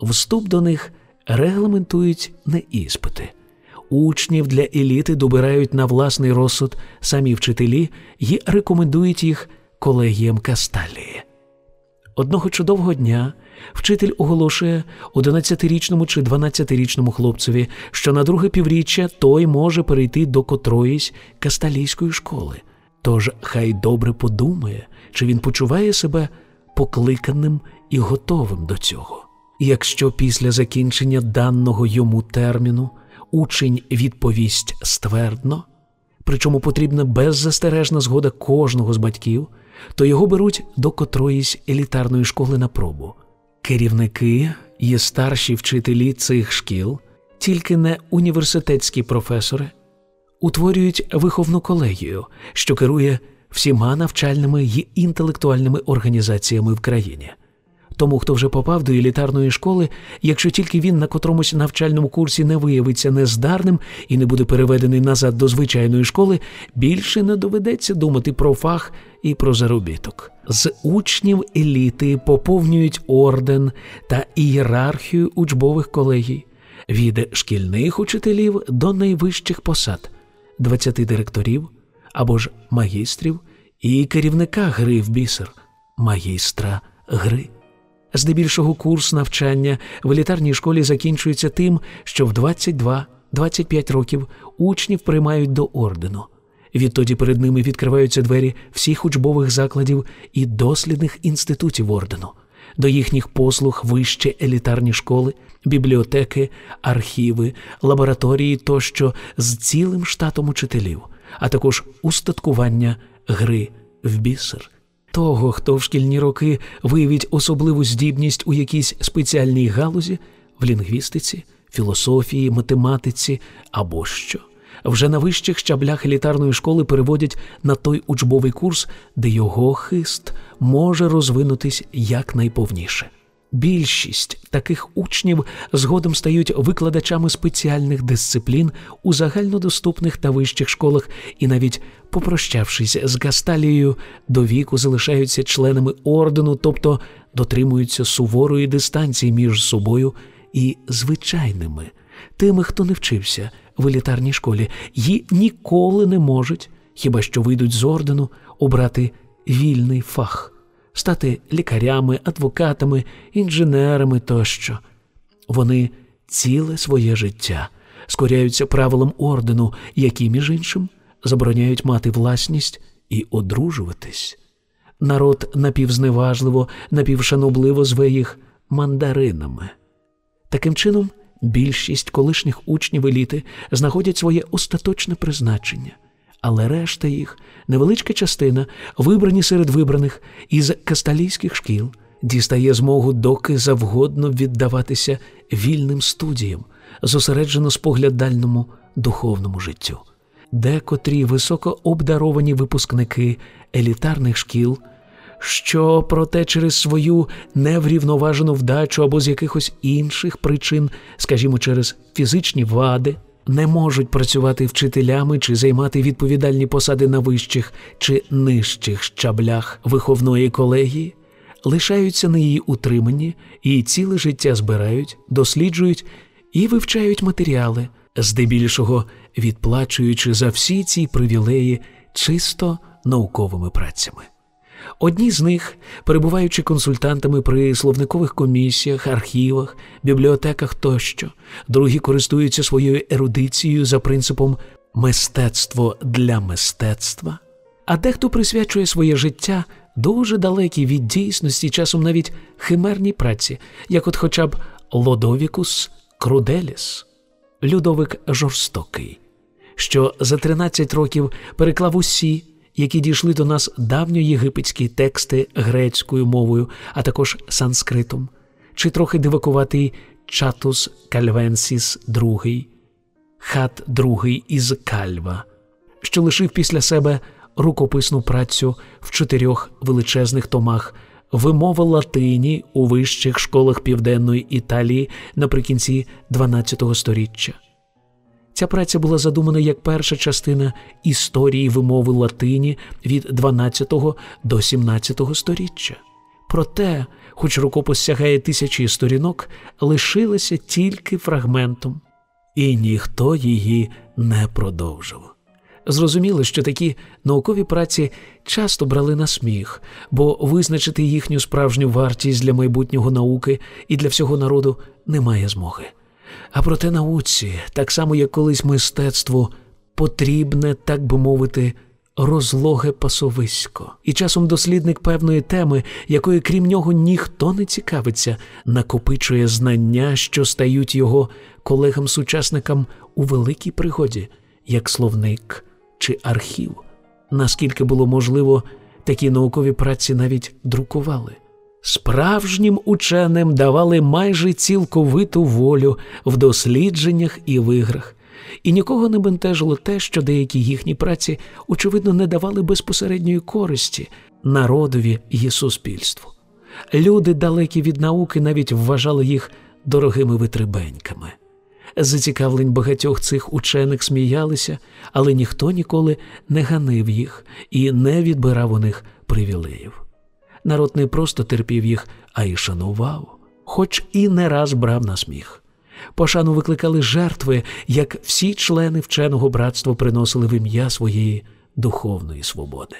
Вступ до них регламентують не іспити. Учнів для еліти добирають на власний розсуд самі вчителі і рекомендують їх колегіям Касталії. Одного чудового дня вчитель оголошує 11-річному чи 12-річному хлопцеві, що на друге півріччя той може перейти до котроїсь касталійської школи. Тож хай добре подумає, чи він почуває себе покликаним і готовим до цього. Якщо після закінчення даного йому терміну учень відповість ствердно, причому потрібна беззастережна згода кожного з батьків то його беруть до котроїсь елітарної школи на пробу. Керівники є старші вчителі цих шкіл, тільки не університетські професори, утворюють виховну колегію, що керує всіма навчальними й інтелектуальними організаціями в країні. Тому, хто вже попав до елітарної школи, якщо тільки він на котромусь навчальному курсі не виявиться нездарним і не буде переведений назад до звичайної школи, більше не доведеться думати про фах і про заробіток. З учнів еліти поповнюють орден та ієрархію учбових колегій від шкільних учителів до найвищих посад, 20 директорів або ж магістрів і керівника гри в бісер, магістра гри. Здебільшого курс навчання в елітарній школі закінчується тим, що в 22-25 років учнів приймають до ордену. Відтоді перед ними відкриваються двері всіх учбових закладів і дослідних інститутів ордену. До їхніх послуг вище елітарні школи, бібліотеки, архіви, лабораторії тощо з цілим штатом учителів, а також устаткування гри в бісер. Того, хто в шкільні роки виявить особливу здібність у якійсь спеціальній галузі, в лінгвістиці, філософії, математиці або що, вже на вищих щаблях елітарної школи переводять на той учбовий курс, де його хист може розвинутись якнайповніше. Більшість таких учнів згодом стають викладачами спеціальних дисциплін у загальнодоступних та вищих школах і навіть попрощавшись з Гасталією, до віку залишаються членами ордену, тобто дотримуються суворої дистанції між собою і звичайними, тими, хто не вчився в елітарній школі, і ніколи не можуть, хіба що вийдуть з ордену, обрати вільний фах стати лікарями, адвокатами, інженерами тощо. Вони ціле своє життя скоряються правилам ордену, які, між іншим, забороняють мати власність і одружуватись. Народ напівзневажливо, напівшанобливо зве їх мандаринами. Таким чином, Більшість колишніх учнів еліти знаходять своє остаточне призначення, але решта їх, невеличка частина, вибрані серед вибраних із касталійських шкіл, дістає змогу доки завгодно віддаватися вільним студіям, зосереджено споглядальному духовному життю. Декотрі високо обдаровані випускники елітарних шкіл що, проте, через свою неврівноважену вдачу або з якихось інших причин, скажімо, через фізичні вади, не можуть працювати вчителями чи займати відповідальні посади на вищих чи нижчих щаблях виховної колегії, лишаються на її утриманні і ціле життя збирають, досліджують і вивчають матеріали, здебільшого відплачуючи за всі ці привілеї чисто науковими працями. Одні з них, перебуваючи консультантами при словникових комісіях, архівах, бібліотеках тощо, другі користуються своєю ерудицією за принципом мистецтво для мистецтва, а дехто присвячує своє життя дуже далекій від дійсності, часом навіть химерній праці, як от хоча б Лодовікус Круделіс, Людовик Жорстокий, що за 13 років переклав усі які дійшли до нас давньоєгипетські тексти грецькою мовою, а також санскритом, чи трохи дивакуватий Чатус Кальвенсіс II, хат II із Кальва, що лишив після себе рукописну працю в чотирьох величезних томах. Вимова латині у вищих школах Південної Італії наприкінці XII століття. Ця праця була задумана як перша частина історії вимови латині від 12 до 17 століття. Проте, хоч рукопис сягає тисячі сторінок, лишилася тільки фрагментом, і ніхто її не продовжив. Зрозуміло, що такі наукові праці часто брали на сміх, бо визначити їхню справжню вартість для майбутнього науки і для всього народу немає змоги. А проте науці, так само як колись мистецтву, потрібне, так би мовити, розлоге пасовисько. І часом дослідник певної теми, якої, крім нього, ніхто не цікавиться, накопичує знання, що стають його колегам-сучасникам у великій пригоді, як словник чи архів. Наскільки було можливо, такі наукові праці навіть друкували. Справжнім ученим давали майже цілковиту волю в дослідженнях і виграх, і нікого не бентежило те, що деякі їхні праці, очевидно, не давали безпосередньої користі народові і суспільству. Люди, далекі від науки, навіть вважали їх дорогими витребеньками. Зацікавлень багатьох цих учених сміялися, але ніхто ніколи не ганив їх і не відбирав у них привілеїв народ не просто терпів їх, а й шанував, хоч і не раз брав на сміх. Пошану викликали жертви, як всі члени вченого братства приносили в ім'я своєї духовної свободи.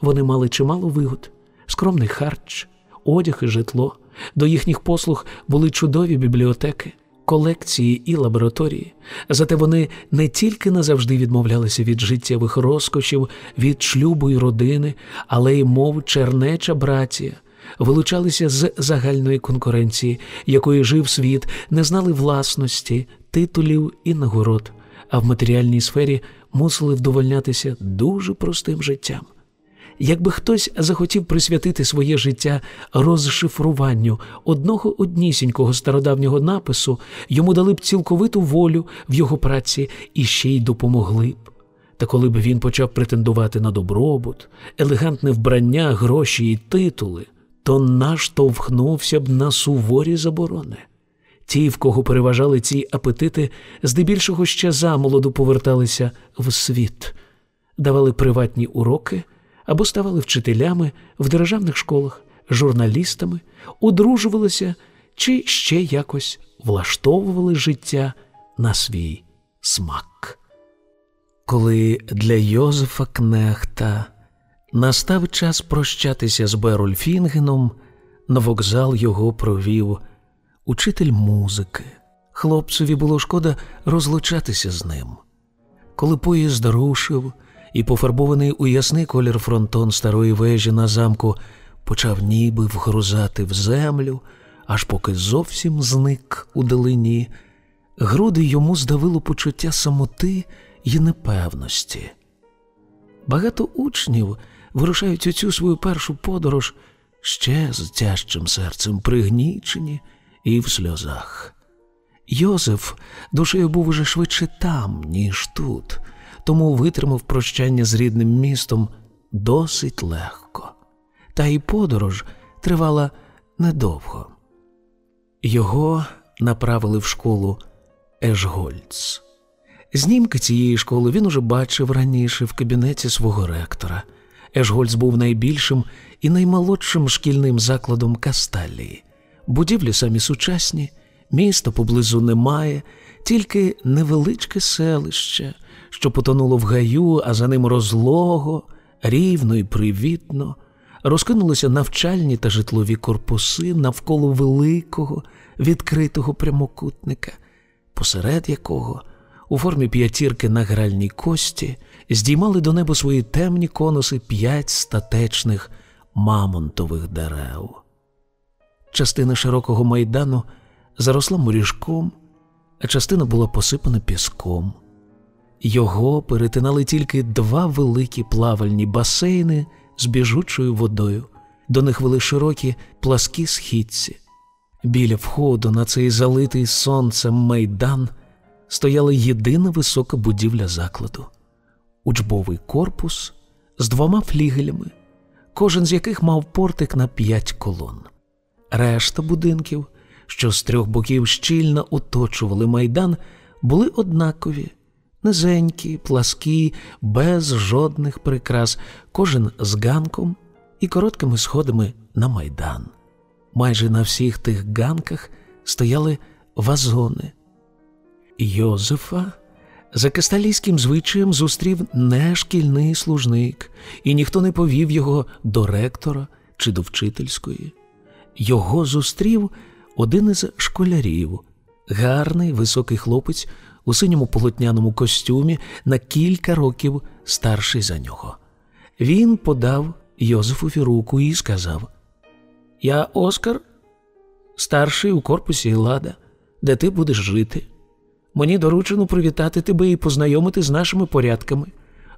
Вони мали чимало вигод, скромний харч, одяг і житло, до їхніх послуг були чудові бібліотеки колекції і лабораторії, зате вони не тільки назавжди відмовлялися від життєвих розкошів, від шлюбу й родини, але й мов чернеча братія. Вилучалися з загальної конкуренції, якої жив світ, не знали власності, титулів і нагород, а в матеріальній сфері мусили вдовольнятися дуже простим життям. Якби хтось захотів присвятити своє життя розшифруванню одного однісінького стародавнього напису, йому дали б цілковиту волю в його праці і ще й допомогли б. Та коли б він почав претендувати на добробут, елегантне вбрання, гроші і титули, то наштовхнувся б на суворі заборони. Ті, в кого переважали ці апетити, здебільшого ще замолоду поверталися в світ, давали приватні уроки або ставали вчителями в державних школах, журналістами, одружувалися чи ще якось влаштовували життя на свій смак. Коли для Йозефа Кнехта настав час прощатися з Берольфінгеном, на вокзал його провів учитель музики. Хлопцеві було шкода розлучатися з ним. Коли поїзд рушив, і пофарбований у ясний колір фронтон старої вежі на замку почав ніби вгрузати в землю, аж поки зовсім зник у долині, груди йому здавило почуття самоти і непевності. Багато учнів вирушають у цю свою першу подорож ще з тяжчим серцем пригнічені і в сльозах. Йозеф душею був уже швидше там, ніж тут, тому витримав прощання з рідним містом досить легко. Та й подорож тривала недовго. Його направили в школу Ешгольц. Знімки цієї школи він уже бачив раніше в кабінеті свого ректора. Ешгольц був найбільшим і наймолодшим шкільним закладом Касталії. Будівлі самі сучасні, міста поблизу немає, тільки невеличке селище, що потонуло в гаю, а за ним розлого, рівно і привітно, розкинулися навчальні та житлові корпуси навколо великого відкритого прямокутника, посеред якого у формі п'ятірки на гральній кості здіймали до неба свої темні конуси п'ять статечних мамонтових дерев. Частина широкого майдану заросла моріжком, а частина була посипана піском. Його перетинали тільки два великі плавальні басейни з біжучою водою, до них вели широкі пласкі східці. Біля входу на цей залитий сонцем майдан стояла єдина висока будівля закладу учбовий корпус з двома флігелями, кожен з яких мав портик на п'ять колон. Решта будинків, що з трьох боків щільно оточували майдан, були однакові, низенькі, пласкі, без жодних прикрас, кожен з ганком і короткими сходами на майдан. Майже на всіх тих ганках стояли вазони. Йозефа за касталійським звичаєм зустрів не шкільний служник, і ніхто не повів його до ректора чи до вчительської. Його зустрів один із школярів, гарний високий хлопець у синьому полотняному костюмі на кілька років старший за нього. Він подав Йозефові руку і сказав: Я Оскар, старший у корпусі Лада, де ти будеш жити. Мені доручено привітати тебе і познайомити з нашими порядками.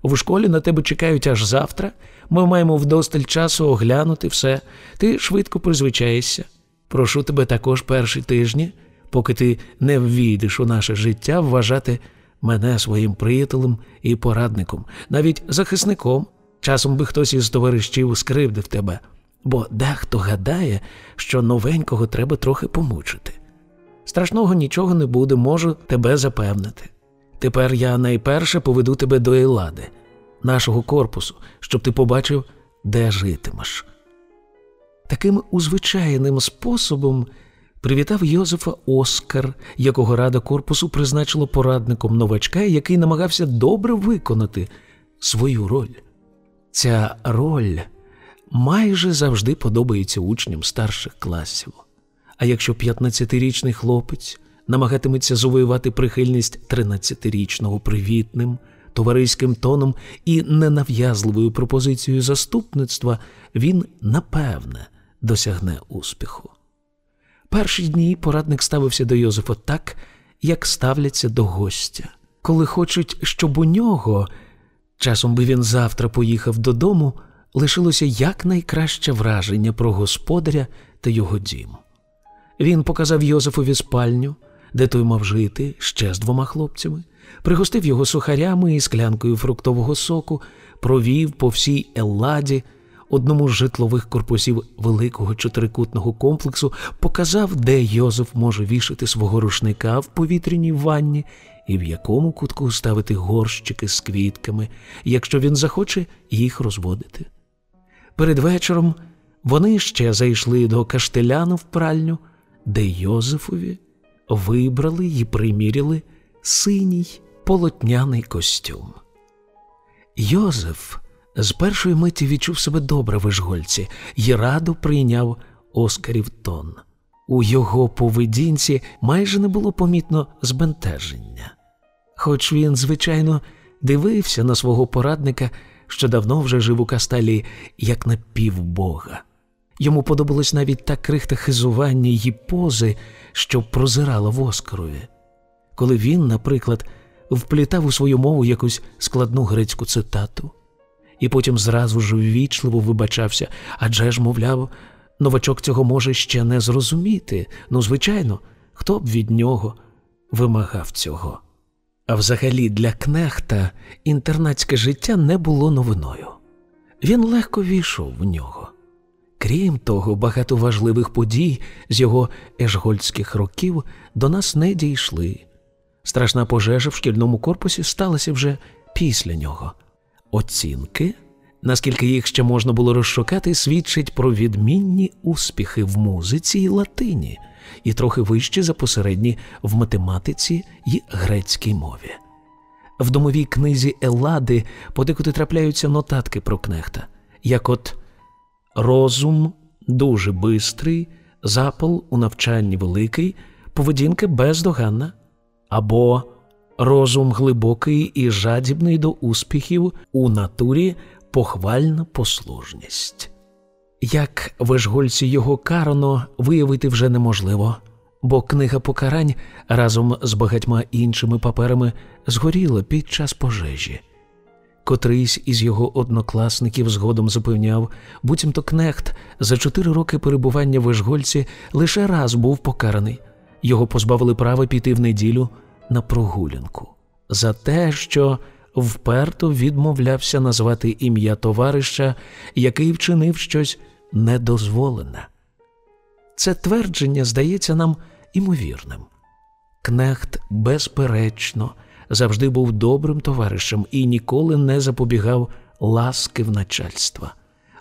В школі на тебе чекають аж завтра. Ми маємо вдосталь часу оглянути все. Ти швидко призвичаєшся. Прошу тебе також перші тижні, поки ти не ввійдеш у наше життя, вважати мене своїм приятелем і порадником, навіть захисником. Часом би хтось із товаришів скривдив тебе, бо дехто гадає, що новенького треба трохи помучити. Страшного нічого не буде, можу тебе запевнити. Тепер я найперше поведу тебе до Елади, нашого корпусу, щоб ти побачив, де житимеш. Таким узвичайним способом привітав Йозефа Оскар, якого рада корпусу призначила порадником новачка, який намагався добре виконати свою роль. Ця роль майже завжди подобається учням старших класів. А якщо 15-річний хлопець намагатиметься завоювати прихильність 13-річного привітним, товариським тоном і ненав'язливою пропозицією заступництва, він напевне досягне успіху. Перші дні порадник ставився до Йозефа так, як ставляться до гостя, коли хочуть, щоб у нього, часом би він завтра поїхав додому, лишилося якнайкраще враження про господаря та його дім. Він показав Йозефові спальню, де той мав жити ще з двома хлопцями, пригостив його сухарями і склянкою фруктового соку, провів по всій Елладі, одному з житлових корпусів великого чотирикутного комплексу, показав, де Йозеф може вішати свого рушника в повітряній ванні і в якому кутку ставити горщики з квітками, якщо він захоче їх розводити. Перед вечором вони ще зайшли до каштеляну в пральню де Йозефові вибрали і приміряли синій полотняний костюм. Йозеф з першої миті відчув себе добре в Іжгольці і радо прийняв Оскарів тон. У його поведінці майже не було помітно збентеження. Хоч він, звичайно, дивився на свого порадника, що давно вже жив у касталі, як на півбога. Йому подобалось навіть та крихта хизування її пози, що прозирала в Оскарові. коли він, наприклад, вплітав у свою мову якусь складну грецьку цитату, і потім зразу ж ввічливо вибачався, адже ж, мовляв, новачок цього може ще не зрозуміти. Ну, звичайно, хто б від нього вимагав цього. А взагалі для кнехта інтернатське життя не було новиною. Він легко війшов в нього. Крім того, багато важливих подій з його ешгольських років до нас не дійшли. Страшна пожежа в шкільному корпусі сталася вже після нього. Оцінки, наскільки їх ще можна було розшукати, свідчить про відмінні успіхи в музиці і латині, і трохи вищі за посередні в математиці і грецькій мові. В домовій книзі Елади подекуди трапляються нотатки про кнехта, як от розум дуже бистрий, запал у навчанні великий, поведінка бездоганна, або розум глибокий і жадібний до успіхів у натурі похвальна послужність. Як вежгольці його карано виявити вже неможливо, бо книга покарань разом з багатьма іншими паперами згоріла під час пожежі. Котрийсь із його однокласників згодом запевняв, буцімто кнехт за чотири роки перебування в Ешгольці лише раз був покараний. Його позбавили права піти в неділю на прогулянку за те, що вперто відмовлявся назвати ім'я товариша, який вчинив щось недозволене. Це твердження здається нам імовірним. Кнехт, безперечно, завжди був добрим товаришем і ніколи не запобігав ласки в начальства.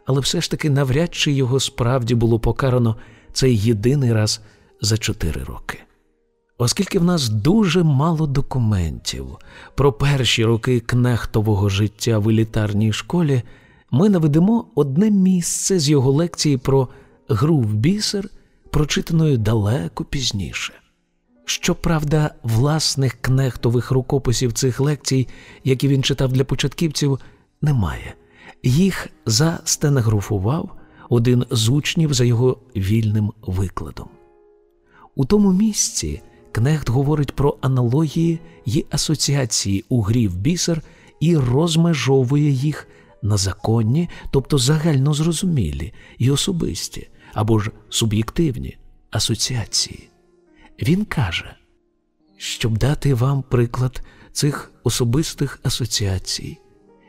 Але все ж таки навряд чи його справді було покарано цей єдиний раз за чотири роки. Оскільки в нас дуже мало документів про перші роки кнехтового життя в елітарній школі, ми наведемо одне місце з його лекції про гру в бісер, прочитаною далеко пізніше. Щоправда, власних кнехтових рукописів цих лекцій, які він читав для початківців, немає. Їх застенографував один з учнів за його вільним викладом. У тому місці Кнехт говорить про аналогії й асоціації у грі в бісер і розмежовує їх на законні, тобто загальнозрозумілі і особисті або ж суб'єктивні асоціації. Він каже, щоб дати вам приклад цих особистих асоціацій,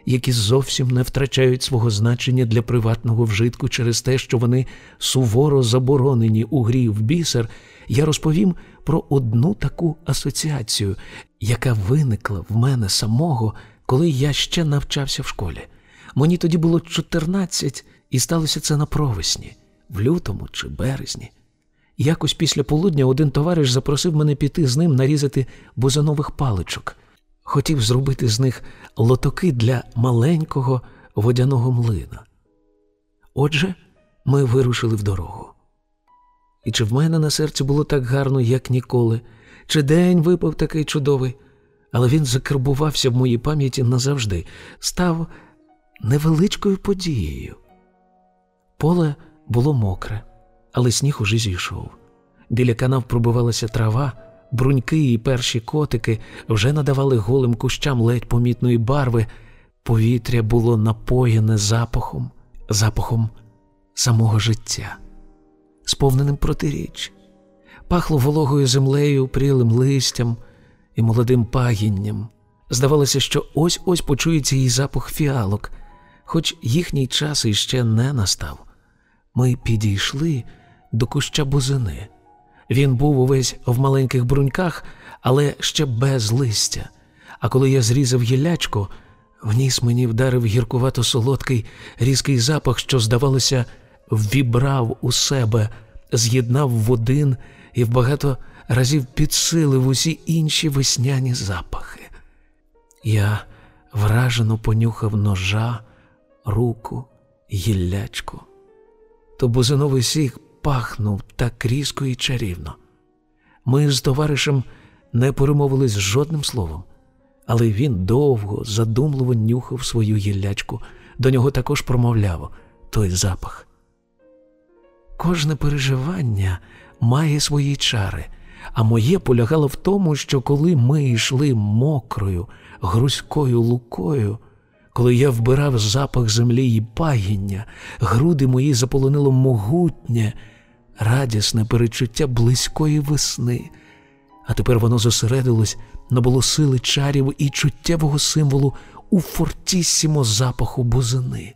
які зовсім не втрачають свого значення для приватного вжитку через те, що вони суворо заборонені у грі в бісер, я розповім про одну таку асоціацію, яка виникла в мене самого, коли я ще навчався в школі. Мені тоді було 14, і сталося це на провесні, в лютому чи березні. Якось після полудня один товариш запросив мене піти з ним нарізати бузанових паличок. Хотів зробити з них лотоки для маленького водяного млина. Отже, ми вирушили в дорогу. І чи в мене на серці було так гарно, як ніколи, чи день випав такий чудовий, але він закарбувався в моїй пам'яті назавжди, став невеличкою подією. Поле було мокре, але сніг уже зійшов. Біля канав пробивалася трава, бруньки і перші котики вже надавали голим кущам ледь помітної барви. Повітря було напоєне запахом, запахом самого життя сповненим протиріч, пахло вологою землею, прілим листям і молодим пагінням. Здавалося, що ось ось почується її запах фіалок, хоч їхній час іще не настав. Ми підійшли до куща бузини. Він був увесь в маленьких бруньках, але ще без листя. А коли я зрізав гіллячку, в ніс мені вдарив гіркувато солодкий різкий запах, що, здавалося, ввібрав у себе, з'єднав в один і в багато разів підсилив усі інші весняні запахи. Я вражено понюхав ножа, руку, гіллячку. То бузиновий сік пахнув так різко і чарівно. Ми з товаришем не перемовились жодним словом, але він довго, задумливо нюхав свою гіллячку, до нього також промовляв той запах. Кожне переживання має свої чари, а моє полягало в тому, що коли ми йшли мокрою, грузькою лукою, коли я вбирав запах землі і пагіння, груди мої заполонило могутнє, радісне перечуття близької весни, а тепер воно зосередилось набуло сили чарів і чуттєвого символу у фортісімо запаху бузини.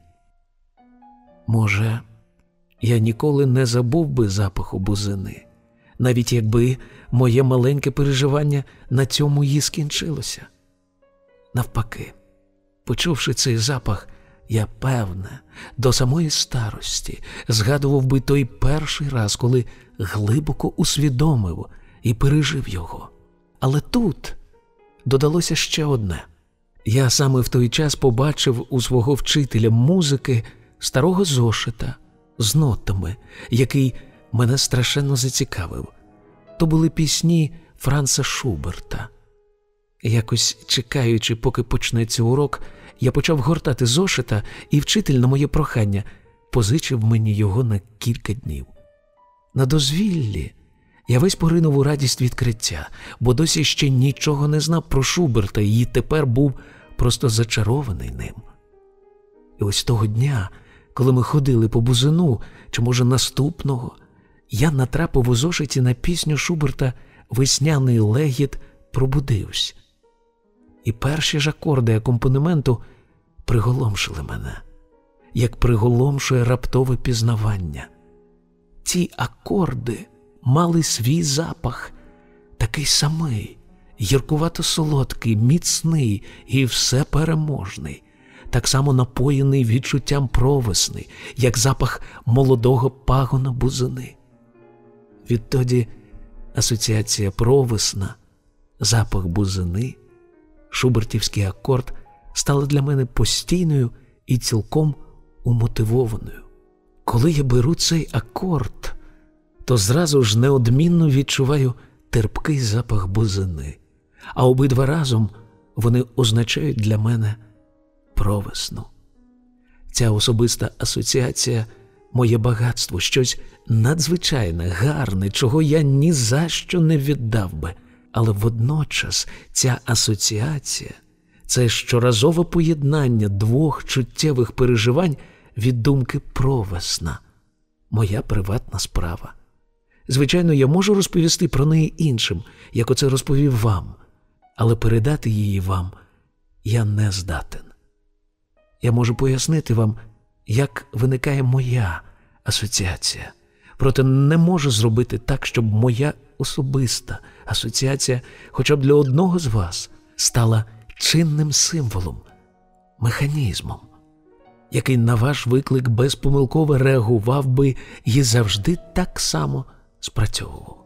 Може, я ніколи не забув би запаху бузини, навіть якби моє маленьке переживання на цьому її скінчилося. Навпаки, почувши цей запах, я певне, до самої старості згадував би той перший раз, коли глибоко усвідомив і пережив його. Але тут додалося ще одне. Я саме в той час побачив у свого вчителя музики старого зошита з нотами, який мене страшенно зацікавив. То були пісні Франца Шуберта. Якось чекаючи, поки почнеться урок, я почав гортати зошита, і вчитель на моє прохання позичив мені його на кілька днів. На дозвіллі я весь поринув у радість відкриття, бо досі ще нічого не знав про Шуберта і тепер був просто зачарований ним. І ось того дня, коли ми ходили по бузину, чи, може, наступного, я натрапив у зошиті на пісню Шуберта Весняний легіт пробудився. І перші ж акорди акомпанементу приголомшили мене, як приголомшує раптове пізнавання. Ці акорди мали свій запах, такий самий, гіркувато солодкий, міцний і всепереможний, так само напоєний відчуттям провесни, як запах молодого пагона бузини. Відтоді асоціація провесна, запах бузини, шубертівський акорд стали для мене постійною і цілком умотивованою. Коли я беру цей акорд, то зразу ж неодмінно відчуваю терпкий запах бузини, а обидва разом вони означають для мене провесну. Ця особиста асоціація моє багатство, щось надзвичайне, гарне, чого я ні за що не віддав би. Але водночас ця асоціація це щоразове поєднання двох чуттєвих переживань від думки провесна, моя приватна справа. Звичайно, я можу розповісти про неї іншим, як оце розповів вам, але передати її вам я не здатен. Я можу пояснити вам, як виникає моя асоціація, проте не можу зробити так, щоб моя особиста асоціація, хоча б для одного з вас, стала чинним символом, механізмом, який на ваш виклик безпомилково реагував би і завжди так само спрацьовував.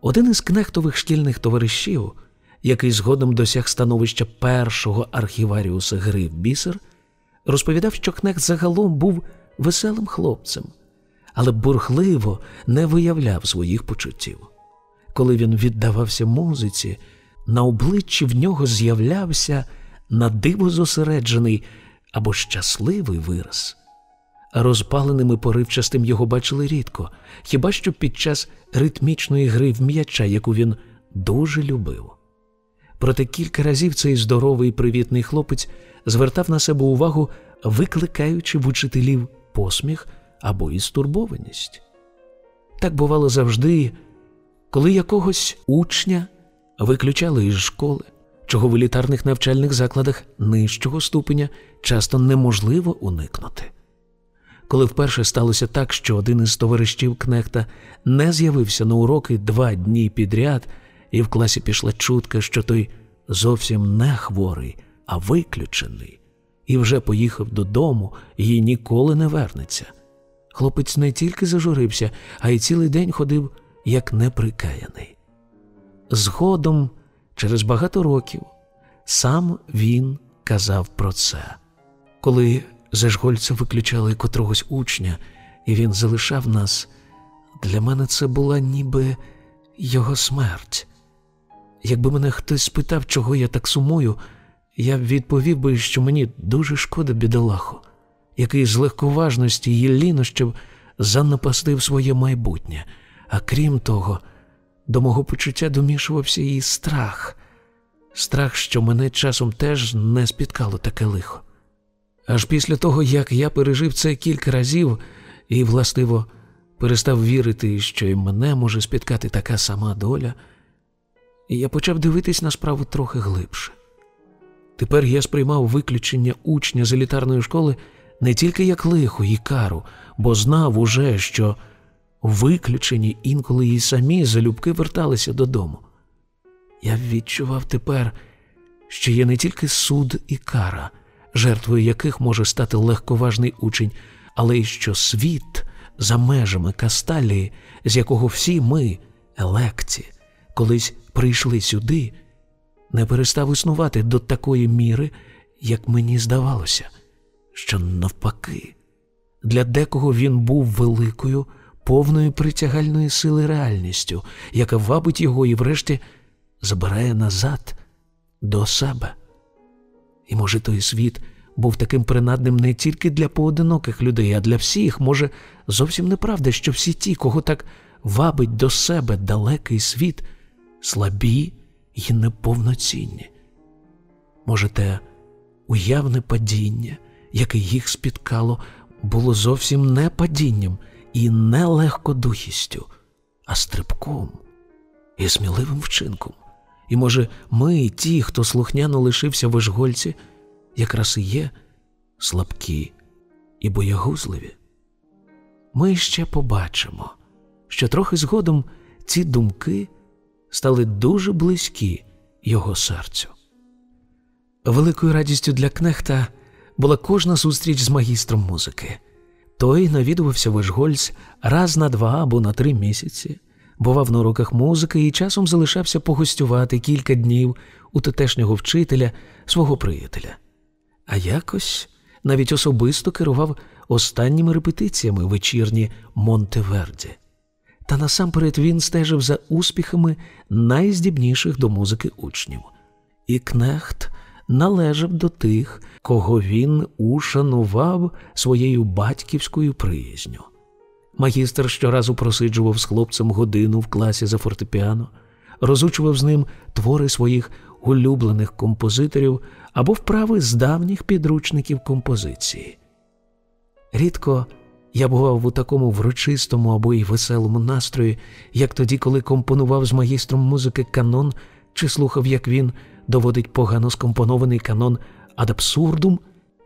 Один із кнехтових шкільних товаришів, який згодом досяг становища першого архіваріуса гри в бісер, розповідав, що кнехт загалом був веселим хлопцем, але бурхливо не виявляв своїх почуттів. Коли він віддавався музиці, на обличчі в нього з'являвся надиво зосереджений або щасливий вираз. Розпаленим і поривчастим його бачили рідко, хіба що під час ритмічної гри в м'яча, яку він дуже любив. Проте кілька разів цей здоровий привітний хлопець звертав на себе увагу, викликаючи в учителів посміх або і стурбованість. Так бувало завжди, коли якогось учня виключали із школи, чого в елітарних навчальних закладах нижчого ступеня часто неможливо уникнути. Коли вперше сталося так, що один із товаришів Кнехта не з'явився на уроки два дні підряд, і в класі пішла чутка, що той зовсім не хворий, а виключений, і вже поїхав додому і ніколи не вернеться. Хлопець не тільки зажурився, а й цілий день ходив як неприкаяний. Згодом, через багато років, сам він казав про це. Коли Зажгольця виключали котрогось учня, і він залишав нас. Для мене це була ніби його смерть. Якби мене хтось спитав, чого я так сумую, я б відповів би, що мені дуже шкода бідолаху, який з легковажності і лінощів занапастив своє майбутнє, а крім того, До мого почуття домішувався її страх, страх, що мене часом теж не спіткало таке лихо. Аж після того, як я пережив це кілька разів і, властиво, перестав вірити, що і мене може спіткати така сама доля, я почав дивитись на справу трохи глибше. Тепер я сприймав виключення учня з елітарної школи не тільки як лихо і кару, бо знав уже, що виключені інколи і самі залюбки верталися додому. Я відчував тепер, що є не тільки суд і кара, жертвою яких може стати легковажний учень, але й що світ за межами касталії, з якого всі ми, електі, колись прийшли сюди, не перестав існувати до такої міри, як мені здавалося, що навпаки, для декого він був великою, повною притягальної сили реальністю, яка вабить його і, врешті, забирає назад до себе. І, може, той світ був таким принадним не тільки для поодиноких людей, а для всіх. Може, зовсім неправда, що всі ті, кого так вабить до себе далекий світ, слабі і неповноцінні. Може, уявне падіння, яке їх спіткало, було зовсім не падінням і не легкодухістю, а стрибком і сміливим вчинком. І, може, ми, ті, хто слухняно лишився в Ежгольці, якраз і є слабкі і боягузливі. Ми ще побачимо, що трохи згодом ці думки стали дуже близькі його серцю. Великою радістю для кнехта була кожна зустріч з магістром музики. Той навідувався в Ежгольц раз на два або на три місяці, бував на уроках музики і часом залишався погостювати кілька днів у тутешнього вчителя, свого приятеля. А якось навіть особисто керував останніми репетиціями вечірні Монтеверді. Та насамперед він стежив за успіхами найздібніших до музики учнів. І Кнехт належав до тих, кого він ушанував своєю батьківською приязню. Магістр щоразу просиджував з хлопцем годину в класі за фортепіано, розучував з ним твори своїх улюблених композиторів або вправи з давніх підручників композиції. Рідко я бував у такому врочистому або й веселому настрої, як тоді, коли компонував з магістром музики канон чи слухав, як він доводить погано скомпонований канон ад абсурдум.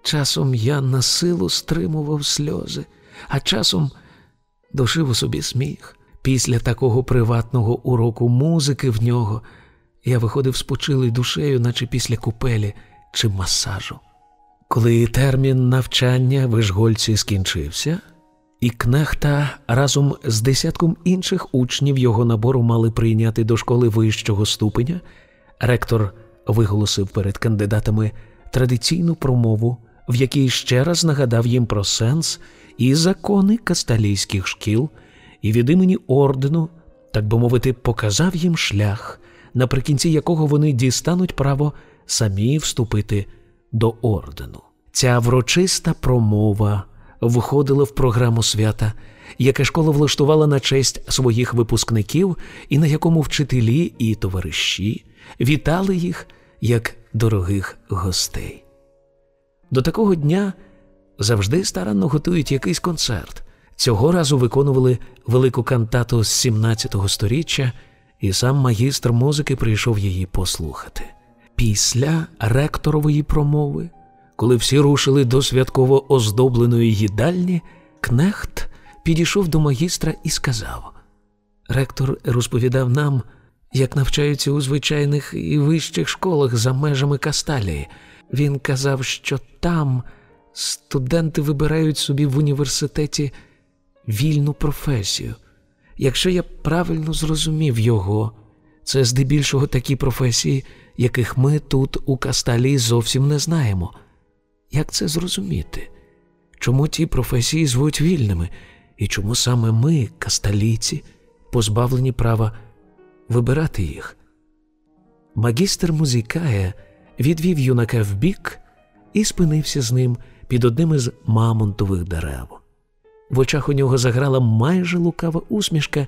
Часом я на силу стримував сльози, а часом душив у собі сміх. Після такого приватного уроку музики в нього я виходив з почилою душею, наче після купелі чи масажу. Коли термін навчання в Іжгольці скінчився, і Кнехта разом з десятком інших учнів його набору мали прийняти до школи вищого ступеня, ректор виголосив перед кандидатами традиційну промову, в якій ще раз нагадав їм про сенс і закони касталійських шкіл, і від імені ордену, так би мовити, показав їм шлях, наприкінці якого вони дістануть право самі вступити до ордену. Ця врочиста промова входила в програму свята, яке школа влаштувала на честь своїх випускників, і на якому вчителі і товариші вітали їх як дорогих гостей. До такого дня завжди старанно готують якийсь концерт. Цього разу виконували велику кантату з 17 століття, і сам магістр музики прийшов її послухати. Після ректорової промови, коли всі рушили до святково оздобленої їдальні, Кнехт підійшов до магістра і сказав: Ректор розповідав нам, як навчаються у звичайних і вищих школах за межами Касталії. Він казав, що там студенти вибирають собі в університеті вільну професію. Якщо я правильно зрозумів його, це здебільшого такі професії, яких ми тут у Касталії зовсім не знаємо. Як це зрозуміти? Чому ті професії звуть вільними, і чому саме ми, касталійці, позбавлені права вибирати їх? Магістр музикає відвів юнака вбік і спинився з ним під одним із мамонтових дерев. В очах у нього заграла майже лукава усмішка,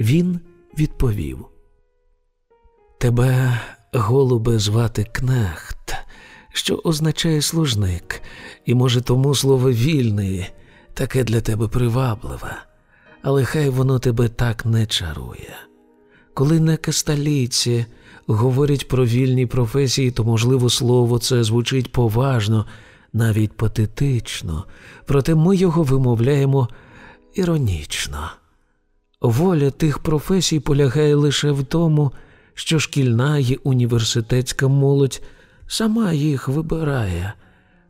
він відповів: Тебе, голубе, звати Кнехт, що означає служник, і, може, тому слово вільний таке для тебе привабливе, але хай воно тебе так не чарує. Коли на касталіці говорять про вільні професії, то, можливо, слово це звучить поважно, навіть патетично, проте ми його вимовляємо іронічно. Воля тих професій полягає лише в тому, що шкільна і університетська молодь сама їх вибирає,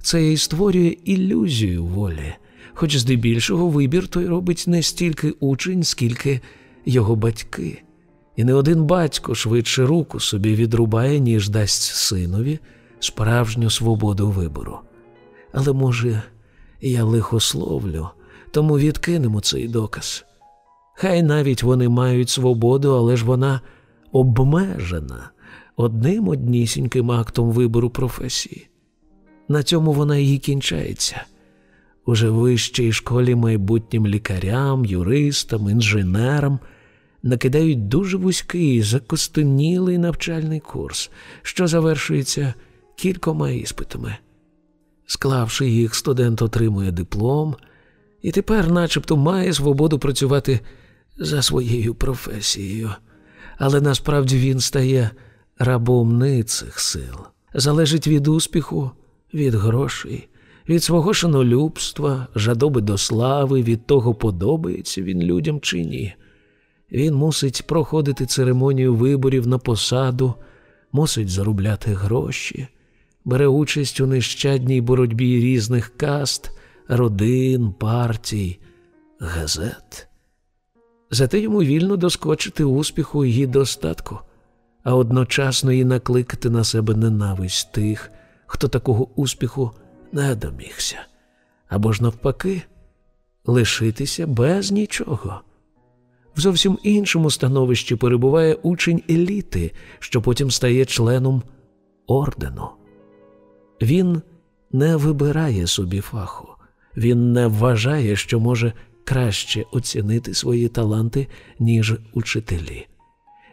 це і створює ілюзію волі, хоч здебільшого вибір той робить не стільки учень, скільки його батьки. І не один батько швидше руку собі відрубає, ніж дасть синові справжню свободу вибору. Але, може, я лихословлю, тому відкинемо цей доказ. Хай навіть вони мають свободу, але ж вона обмежена одним однісіньким актом вибору професії. На цьому вона і кінчається. Уже вищій школі майбутнім лікарям, юристам, інженерам накидають дуже вузький, закостенілий навчальний курс, що завершується кількома іспитами. Склавши їх, студент отримує диплом і тепер, начебто, має свободу працювати за своєю професією, але насправді він стає рабом ницих сил, залежить від успіху, від грошей, від свого шанолюбства, жадоби до слави, від того, подобається він людям чи ні. Він мусить проходити церемонію виборів на посаду, мусить заробляти гроші, бере участь у нещадній боротьбі різних каст, родин, партій, газет. Зате йому вільно доскочити успіху і достатку, а одночасно і накликати на себе ненависть тих, хто такого успіху не домігся, або ж навпаки, лишитися без нічого. В зовсім іншому становищі перебуває учень еліти, що потім стає членом ордену. Він не вибирає собі фаху, він не вважає, що може краще оцінити свої таланти, ніж учителі.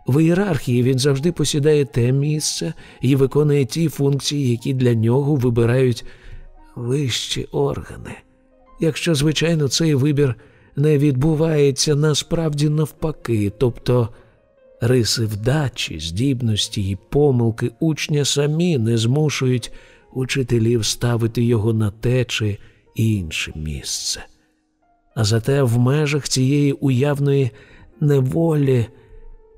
В ієрархії він завжди посідає те місце і виконує ті функції, які для нього вибирають вищі органи. Якщо, звичайно, цей вибір не відбувається насправді навпаки, тобто риси вдачі, здібності і помилки учня самі не змушують учителів ставити його на те чи інше місце. А зате в межах цієї уявної неволі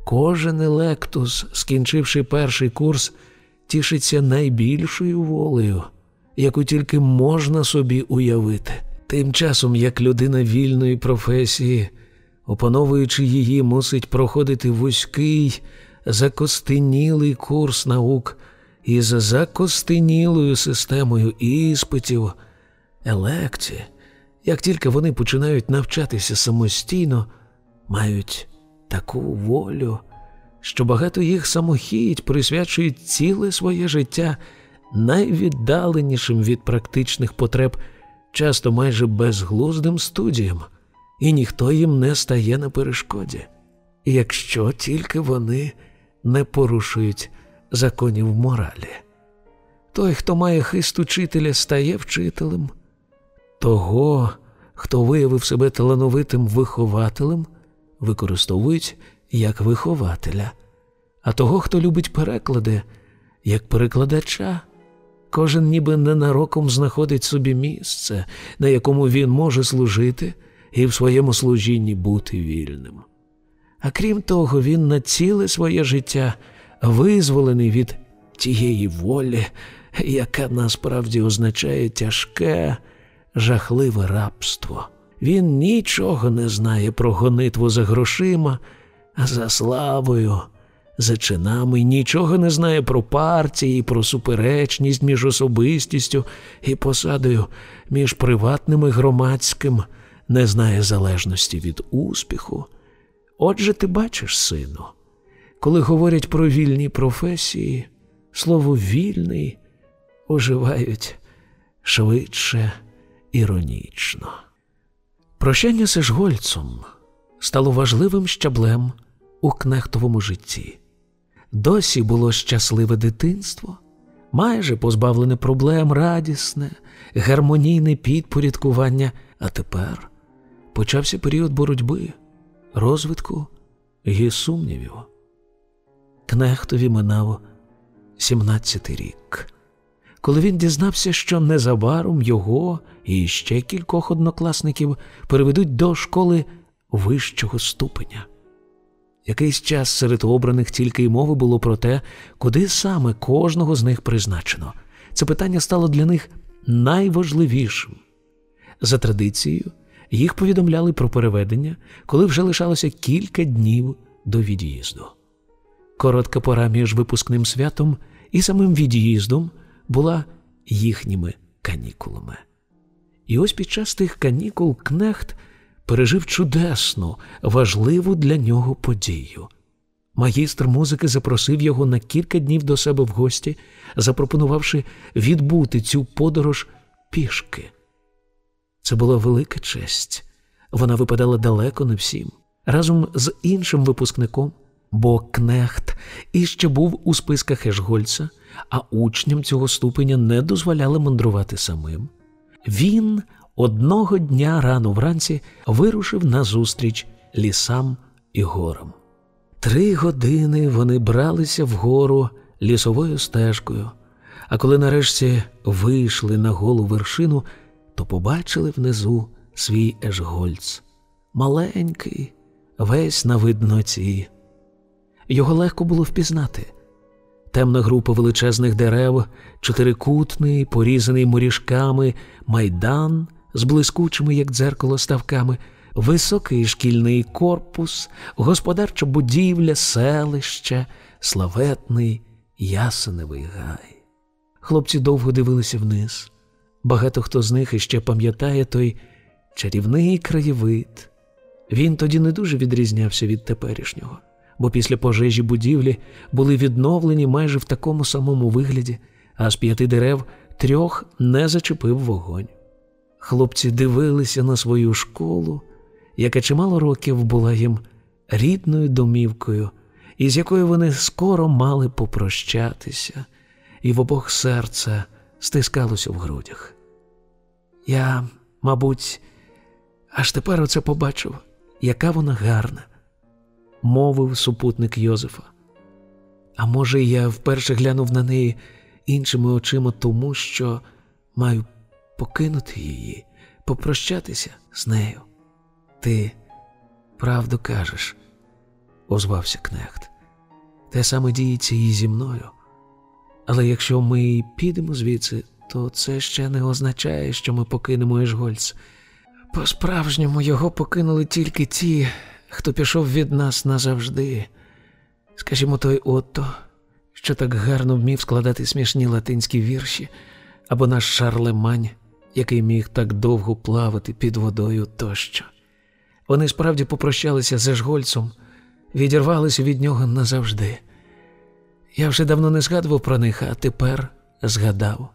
кожен електус, скінчивши перший курс, тішиться найбільшою волею, яку тільки можна собі уявити. Тим часом, як людина вільної професії, опановуючи її, мусить проходити вузький, закостенілий курс наук із закостенілою системою іспитів, елекцій, як тільки вони починають навчатися самостійно, мають таку волю, що багато їх самохідь присвячують ціле своє життя найвіддаленішим від практичних потреб часто майже безглуздим студіям, і ніхто їм не стає на перешкоді, якщо тільки вони не порушують законів моралі. Той, хто має хист учителя, стає вчителем, того, хто виявив себе талановитим вихователем, використовують як вихователя, а того, хто любить переклади, як перекладача. Кожен ніби ненароком знаходить собі місце, на якому він може служити і в своєму служінні бути вільним. А крім того, він на ціле своє життя визволений від тієї волі, яка насправді означає тяжке, жахливе рабство. Він нічого не знає про гонитву за грошима, а за славою за чинами нічого не знає про партії, про суперечність між особистістю і посадою, між приватним і громадським, не знає залежності від успіху. Отже, ти бачиш, сину, коли говорять про вільні професії, слово вільний уживають швидше іронічно. Прощання з Ешгольцом стало важливим щаблем у кнехтовому житті. Досі було щасливе дитинство, майже позбавлене проблем, радісне, гармонійне підпорядкування, а тепер почався період боротьби, розвитку і сумнівів. Кнехтові минав 17 рік, коли він дізнався, що незабаром його і ще кількох однокласників переведуть до школи вищого ступеня. Якийсь час серед обраних тільки й мови було про те, куди саме кожного з них призначено. Це питання стало для них найважливішим. За традицією, їх повідомляли про переведення, коли вже лишалося кілька днів до від'їзду. Коротка пора між випускним святом і самим від'їздом була їхніми канікулами. І ось під час тих канікул Кнехт пережив чудесну, важливу для нього подію. Магістр музики запросив його на кілька днів до себе в гості, запропонувавши відбути цю подорож пішки. Це була велика честь. Вона випадала далеко не всім. Разом з іншим випускником, бо Кнехт іще був у списках Ешгольца, а учням цього ступеня не дозволяли мандрувати самим. Він одного дня рано вранці вирушив назустріч лісам і горам. Три години вони бралися вгору лісовою стежкою, а коли нарешті вийшли на голу вершину, то побачили внизу свій Ешгольц. Маленький, весь на видноті. Його легко було впізнати. Темна група величезних дерев, чотирикутний, порізаний моріжками, майдан з блискучими, як дзеркало, ставками, високий шкільний корпус, господарча будівля, селище, славетний ясеневий гай. Хлопці довго дивилися вниз. Багато хто з них іще пам'ятає той чарівний краєвид. Він тоді не дуже відрізнявся від теперішнього, бо після пожежі будівлі були відновлені майже в такому самому вигляді, а з п'яти дерев трьох не зачепив вогонь. Хлопці дивилися на свою школу, яка чимало років була їм рідною домівкою, із якою вони скоро мали попрощатися, і в обох серце стискалося в грудях. Я, мабуть, аж тепер оце побачив, яка вона гарна, мовив супутник Йозефа. А може, я вперше глянув на неї іншими очима, тому що маю покинути її, попрощатися з нею. Ти правду кажеш, озвався Кнехт. Те саме діється і зі мною. Але якщо ми підемо звідси, то це ще не означає, що ми покинемо Ешгольц. По-справжньому його покинули тільки ті, хто пішов від нас назавжди. Скажімо, той Отто, що так гарно вмів складати смішні латинські вірші, або наш Шарлемань, який міг так довго плавати під водою тощо. Вони справді попрощалися з Ешгольцом, відірвалися від нього назавжди. Я вже давно не згадував про них, а тепер згадав.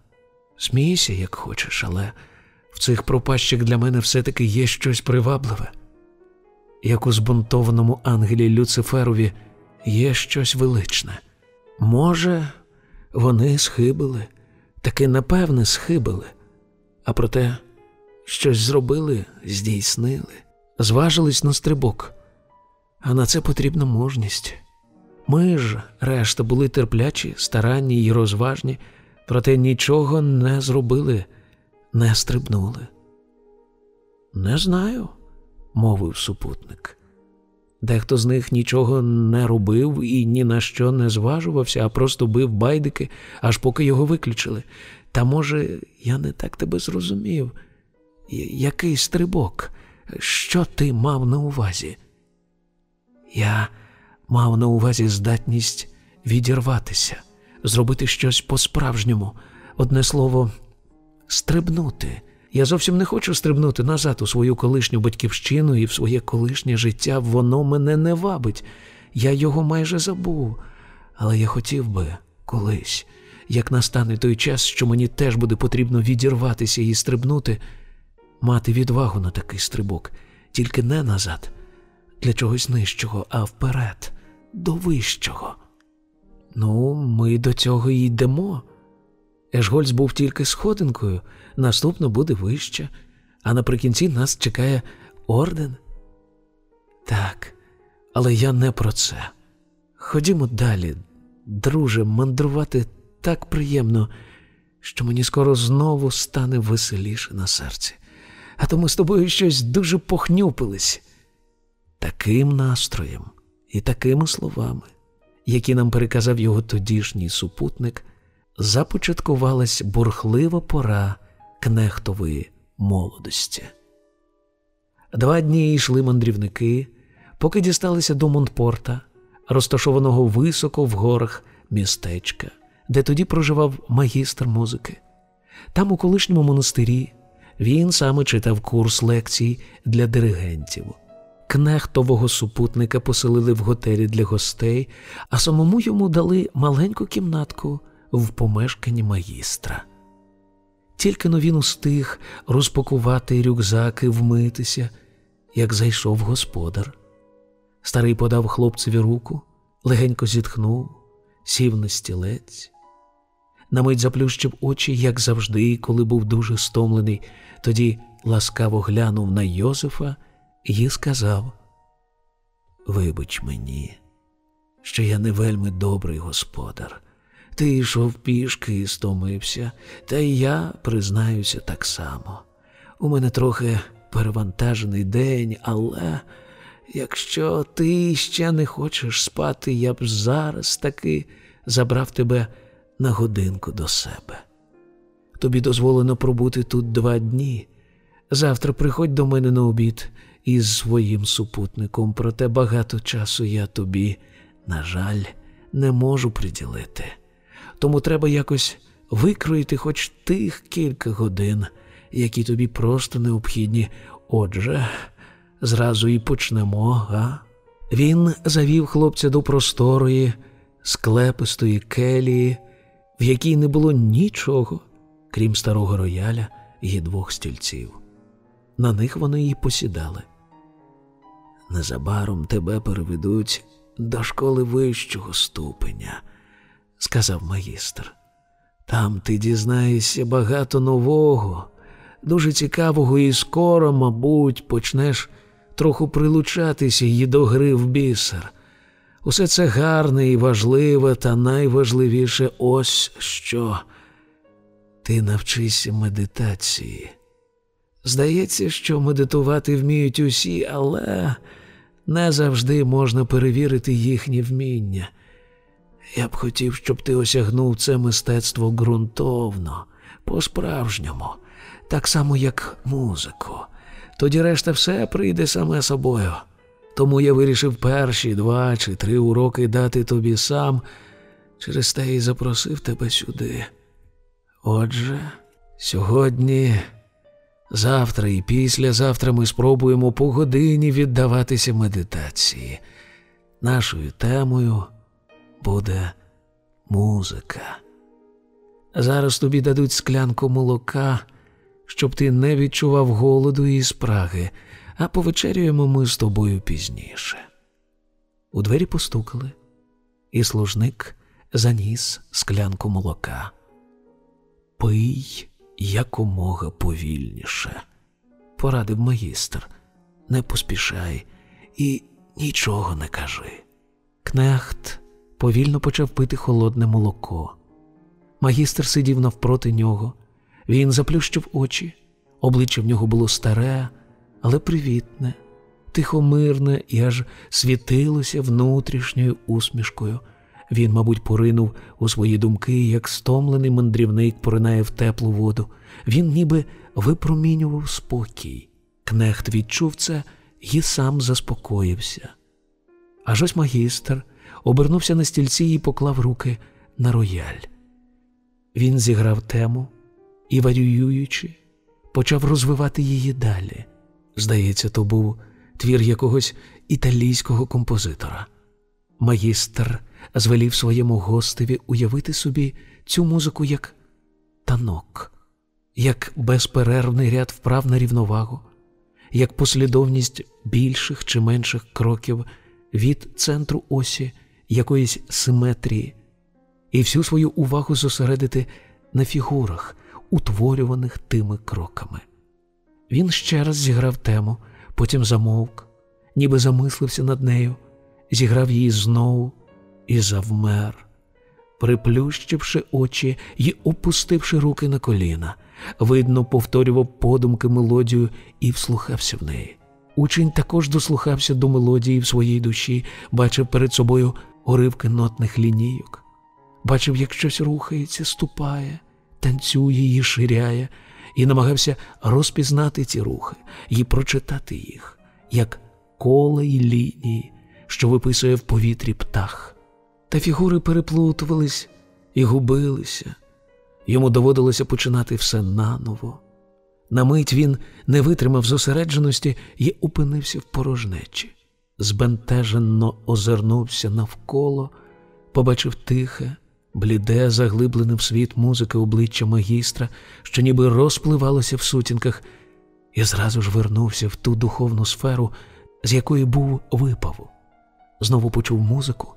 Смійся, як хочеш, але в цих пропащих для мене все-таки є щось привабливе. Як у збунтованому ангелі Люциферові є щось величне. Може, вони схибили, таки напевне схибили, а проте щось зробили, здійснили, зважились на стрибок, а на це потрібна мужність. Ми ж, решта, були терплячі, старанні й розважні, проте нічого не зробили, не стрибнули. Не знаю, мовив супутник. Дехто з них нічого не робив і ні на що не зважувався, а просто бив байдики, аж поки його виключили. Та, може, я не так тебе зрозумів. Який стрибок? Що ти мав на увазі? Я мав на увазі здатність відірватися, зробити щось по-справжньому, одне слово, стрибнути. Я зовсім не хочу стрибнути назад у свою колишню батьківщину і в своє колишнє життя. Воно мене не вабить. Я його майже забув. Але я хотів би колись, як настане той час, що мені теж буде потрібно відірватися і стрибнути, мати відвагу на такий стрибок, тільки не назад, для чогось нижчого, а вперед, до вищого. Ну, ми до цього і йдемо. Ешгольц був тільки сходинкою, наступно буде вище, а наприкінці нас чекає орден. Так, але я не про це. Ходімо далі, друже, мандрувати так приємно, що мені скоро знову стане веселіше на серці. А то ми з тобою щось дуже похнюпились. Таким настроєм і такими словами, які нам переказав його тодішній супутник, започаткувалась бурхлива пора кнехтової молодості. Два дні йшли мандрівники, поки дісталися до Монтпорта, розташованого високо в горах містечка, де тоді проживав магістр музики. Там, у колишньому монастирі, він саме читав курс лекцій для диригентів. Кнехтового супутника поселили в готелі для гостей, а самому йому дали маленьку кімнатку в помешканні магістра. Тільки но він устиг розпакувати рюкзак і вмитися, як зайшов господар. Старий подав хлопцеві руку, легенько зітхнув, сів на стілець. На мить заплющив очі, як завжди, коли був дуже стомлений, тоді ласкаво глянув на Йозефа і сказав: Вибач мені, що я не вельми добрий господар. Ти йшов пішки і стомився, та й я признаюся так само. У мене трохи перевантажений день, але якщо ти ще не хочеш спати, я б зараз таки забрав тебе на годинку до себе. Тобі дозволено пробути тут два дні. Завтра приходь до мене на обід із своїм супутником, проте багато часу я тобі, на жаль, не можу приділити. Тому треба якось викроїти хоч тих кілька годин, які тобі просто необхідні. Отже, зразу і почнемо, а? Він завів хлопця до просторої, склепистої келії, в якій не було нічого, крім старого рояля і двох стільців. На них вони й посідали. Незабаром тебе переведуть до школи вищого ступеня, сказав магістр. Там ти дізнаєшся багато нового, дуже цікавого, і скоро, мабуть, почнеш трохи прилучатися її до гри в бісер. Усе це гарне і важливе, та найважливіше ось що ти навчишся медитації. Здається, що медитувати вміють усі, але не завжди можна перевірити їхнє вміння. Я б хотів, щоб ти осягнув це мистецтво ґрунтовно, по-справжньому, так само, як музику. Тоді решта все прийде саме собою. Тому я вирішив перші два чи три уроки дати тобі сам, через те і запросив тебе сюди. Отже, сьогодні, завтра і післязавтра ми спробуємо по годині віддаватися медитації. Нашою темою буде музика. Зараз тобі дадуть склянку молока, щоб ти не відчував голоду і спраги, а повечерюємо ми з тобою пізніше. У двері постукали, і служник заніс склянку молока. Пий якомога повільніше, порадив магістр. Не поспішай і нічого не кажи. Кнехт повільно почав пити холодне молоко. Магістр сидів навпроти нього. Він заплющив очі. Обличчя в нього було старе, але привітне, тихомирне і аж світилося внутрішньою усмішкою. Він, мабуть, поринув у свої думки, як стомлений мандрівник поринає в теплу воду. Він ніби випромінював спокій. Кнехт відчув це і сам заспокоївся. Аж ось магістр обернувся на стільці і поклав руки на рояль. Він зіграв тему і, варюючи, почав розвивати її далі. Здається, то був твір якогось італійського композитора. Магістр звелів своєму гостеві уявити собі цю музику як танок, як безперервний ряд вправ на рівновагу, як послідовність більших чи менших кроків від центру осі якоїсь симетрії, і всю свою увагу зосередити на фігурах, утворюваних тими кроками. Він ще раз зіграв тему, потім замовк, ніби замислився над нею, зіграв її знову і завмер, приплющивши очі і опустивши руки на коліна, видно, повторював подумки мелодію і вслухався в неї. Учень також дослухався до мелодії в своїй душі, бачив перед собою уривки нотних лінійок, бачив, як щось рухається, ступає, танцює і ширяє, і намагався розпізнати ці рухи і прочитати їх, як коле й лінії, що виписує в повітрі птах. Та фігури переплутувались і губилися. Йому доводилося починати все наново. На мить він не витримав зосередженості і опинився в порожнечі. Збентеженно озирнувся навколо, побачив тихе, бліде, заглиблене в світ музики обличчя магістра, що ніби розпливалося в сутінках, і зразу ж вернувся в ту духовну сферу, з якої був випав. Знову почув музику,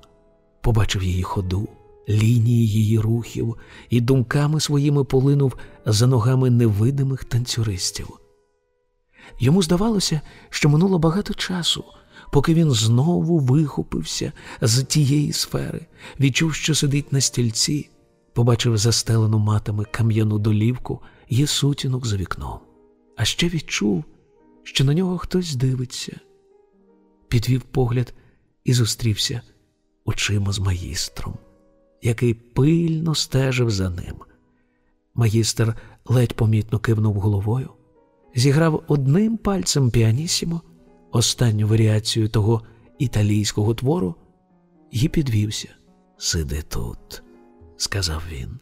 побачив її ходу, лінії її рухів і думками своїми полинув за ногами невидимих танцюристів. Йому здавалося, що минуло багато часу, поки він знову вихопився з тієї сфери, відчув, що сидить на стільці, побачив застелену матами кам'яну долівку і сутінок за вікном, а ще відчув, що на нього хтось дивиться, підвів погляд і зустрівся очима з магістром, який пильно стежив за ним. Магістр ледь помітно кивнув головою, зіграв одним пальцем піанісімо, останню варіацію того італійського твору, і підвівся. Сиди тут, сказав він.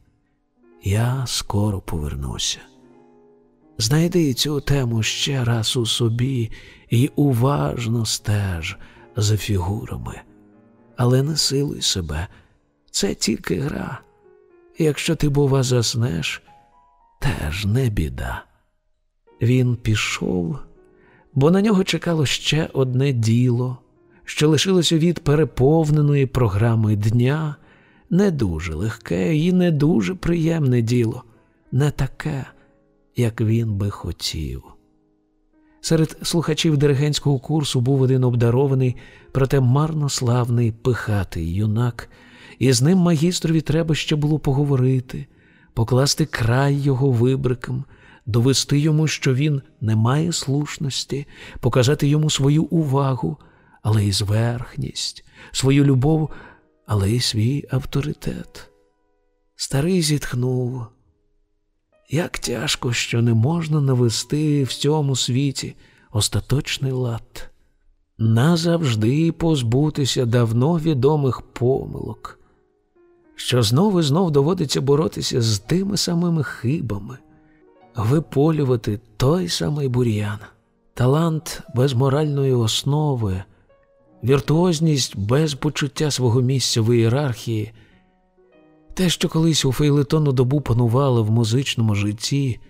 Я скоро повернуся. Знайди цю тему ще раз у собі і уважно стеж за фігурами, але не силуй себе, це тільки гра. Якщо ти, бува, заснеш, теж не біда. Він пішов, бо на нього чекало ще одне діло, що лишилося від переповненої програми дня, не дуже легке і не дуже приємне діло, не таке, як він би хотів. Серед слухачів диригентського курсу був один обдарований, проте марнославний пихатий юнак, і з ним магістрові треба ще було поговорити, покласти край його вибрикам, довести йому, що він не має слушності, показати йому свою увагу, але й зверхність, свою любов, але й свій авторитет. Старий зітхнув. Як тяжко, що не можна навести в цьому світі остаточний лад, назавжди позбутися давно відомих помилок, що знов і знов доводиться боротися з тими самими хибами, виполювати той самий бур'ян, талант без моральної основи, віртуозність без почуття свого місця в ієрархії. Те, що колись у фейлетонну добу панувало в музичному житті,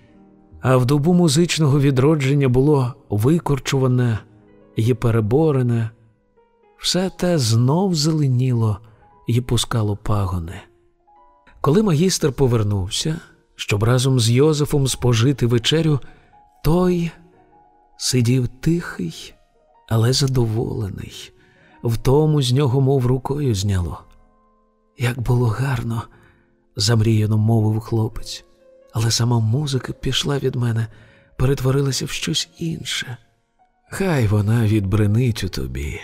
а в добу музичного відродження було викорчуване і переборене, все те знов зеленіло і пускало пагони. Коли магістр повернувся, щоб разом з Йозефом спожити вечерю, той сидів тихий, але задоволений, втому з нього, мов рукою зняло. Як було гарно, замріяно мовив хлопець, але сама музика пішла від мене, перетворилася в щось інше. Хай вона відбринить у тобі,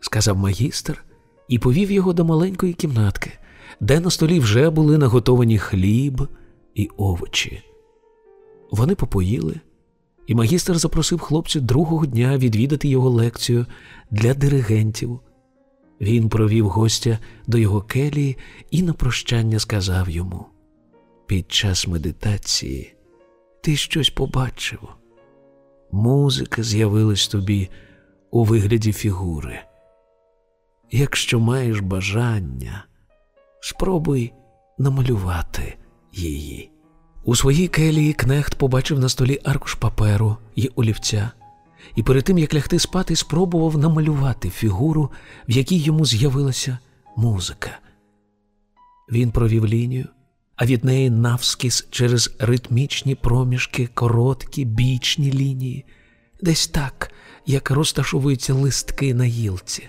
сказав магістр і повів його до маленької кімнатки, де на столі вже були наготовані хліб і овочі. Вони попоїли, і магістр запросив хлопця другого дня відвідати його лекцію для диригентів. Він провів гостя до його келії і на прощання сказав йому: Під час медитації ти щось побачив. Музика з'явилась тобі у вигляді фігури. Якщо маєш бажання, спробуй намалювати її. У своїй келії кнехт побачив на столі аркуш паперу і олівця і перед тим як лягти спати, спробував намалювати фігуру, в якій йому з'явилася музика. Він провів лінію, а від неї навскіз через ритмічні проміжки, короткі бічні лінії, десь так, як розташовуються листки на гілці.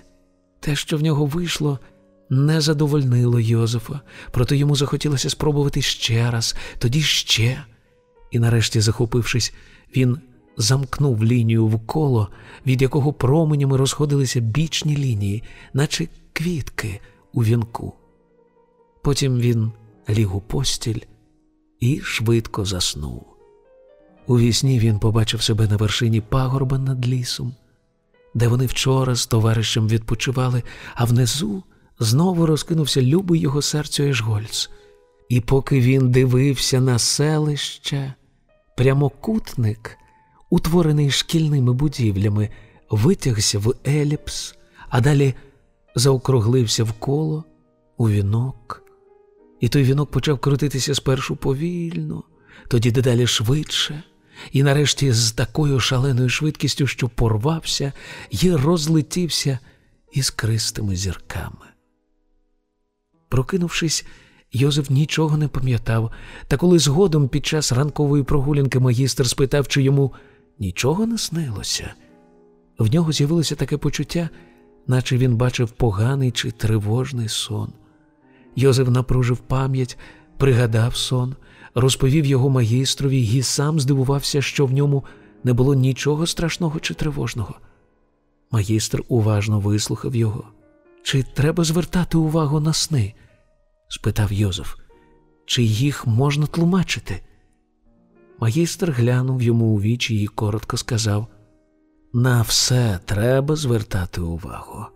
Те, що в нього вийшло, не задовольнило Йозефа, проте йому захотілося спробувати ще раз, тоді ще. І нарешті, захопившись, він замкнув лінію в коло, від якого променями розходилися бічні лінії, наче квітки у вінку. Потім він ліг у постіль і швидко заснув. У вісні він побачив себе на вершині пагорба над лісом, де вони вчора з товаришем відпочивали, а внизу знову розкинувся любий його серцю Ешгольц. І поки він дивився на селище, прямокутник, утворений шкільними будівлями, витягся в еліпс, а далі заокруглився в коло у вінок. І той вінок почав крутитися спершу повільно, тоді дедалі швидше, і нарешті з такою шаленою швидкістю, що порвався і розлетівся іскристими зірками. Прокинувшись, Йозеф нічого не пам'ятав, та коли згодом під час ранкової прогулянки магістр спитав, чи йому нічого не снилося, в нього з'явилося таке почуття, наче він бачив поганий чи тривожний сон. Йозеф напружив пам'ять, пригадав сон, розповів його магістрові і сам здивувався, що в ньому не було нічого страшного чи тривожного. Магістр уважно вислухав його. Чи треба звертати увагу на сни? спитав Йозеф. Чи їх можна тлумачити? Магістр глянув йому у вічі і коротко сказав: На все треба звертати увагу,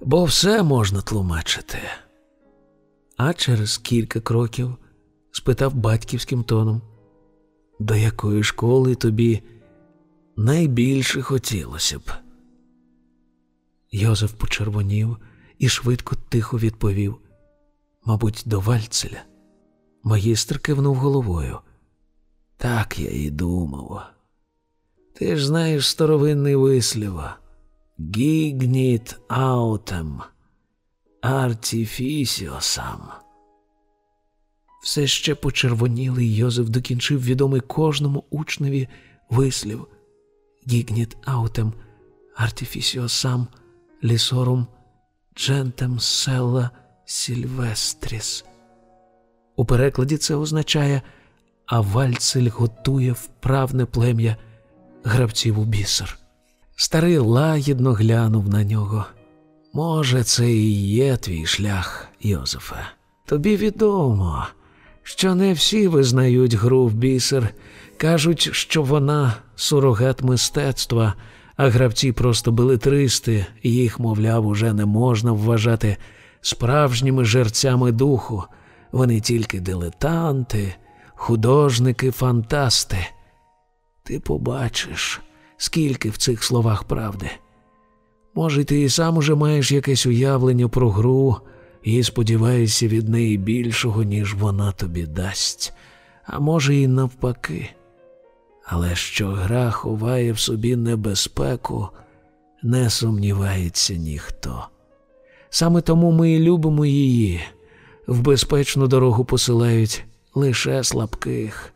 бо все можна тлумачити. А через кілька кроків спитав батьківським тоном, до якої школи тобі найбільше хотілося б. Йозеф почервонів і швидко тихо відповів Мабуть, до Вальцеля. Магістр кивнув головою. Так я і думав. Ти ж знаєш старовинний вислів Gignit autem artificiosam. Все ще почервонілий Йозеф докінчив відомий кожному учневі вислів Gignit autem artificiosam, lusorum gentem cella Silvestris. У перекладі це означає, а Вальцель готує вправне плем'я гравців у бісер. Старий лагідно глянув на нього. Може, це і є твій шлях, Йозефе. Тобі відомо, що не всі визнають гру в бісер, кажуть, що вона сурогат мистецтва, а гравці просто билетристи, їх, мовляв, уже не можна вважати справжніми жерцями духу, вони тільки дилетанти, художники, фантасти. Ти побачиш, скільки в цих словах правди. Може, ти і сам уже маєш якесь уявлення про гру і сподіваєшся від неї більшого, ніж вона тобі дасть, а може, і навпаки. Але що гра ховає в собі небезпеку, не сумнівається ніхто. Саме тому ми і любимо її. В безпечну дорогу посилають лише слабких,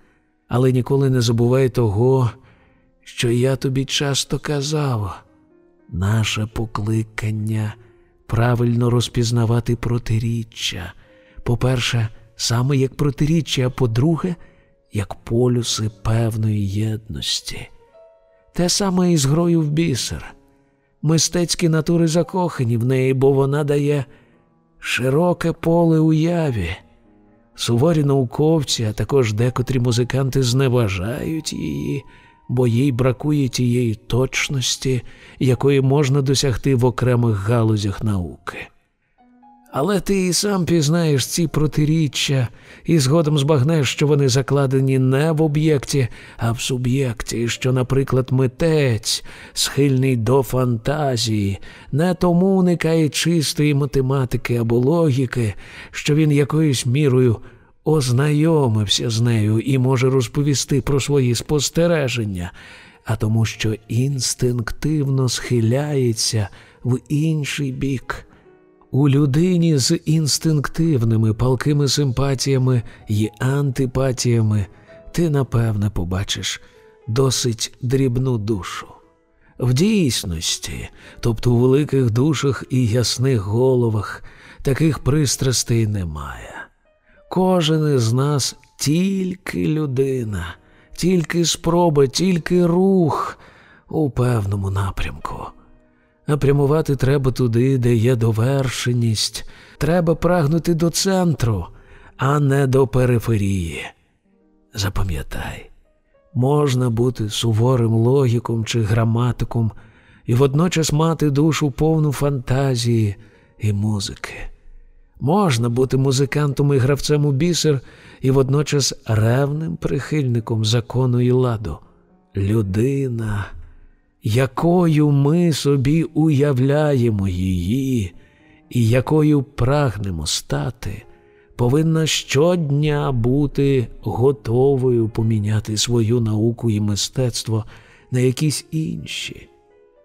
але ніколи не забувай того, що я тобі часто казав. Наше покликання правильно розпізнавати протиріччя. По-перше, саме як протиріччя, а по-друге, як полюси певної єдності. Те саме і з грою в бісер мистецькі натури закохані в неї, бо вона дає широке поле уяві. Суворі науковці, а також декотрі музиканти зневажають її, бо їй бракує тієї точності, якої можна досягти в окремих галузях науки. Але ти і сам пізнаєш ці протиріччя і згодом збагнеш, що вони закладені не в об'єкті, а в суб'єкті, що, наприклад, митець, схильний до фантазії, не тому уникає чистої математики або логіки, що він якоюсь мірою ознайомився з нею і може розповісти про свої спостереження, а тому, що інстинктивно схиляється в інший бік У людині з інстинктивними палкими симпатіями і антипатіями ти, напевне, побачиш досить дрібну душу. В дійсності, тобто у великих душах і ясних головах, таких пристрастей немає. Кожен із нас тільки людина, тільки спроба, тільки рух у певному напрямку. А прямувати треба туди, де є довершеність, треба прагнути до центру, а не до периферії. Запам'ятай, можна бути суворим логіком чи граматиком і водночас мати душу повну фантазії і музики. Можна бути музикантом і гравцем у бісер і водночас ревним прихильником закону і ладу. Людина, якою ми собі уявляємо її, і якою прагнемо стати, повинна щодня бути готовою поміняти свою науку і мистецтво на якісь інші,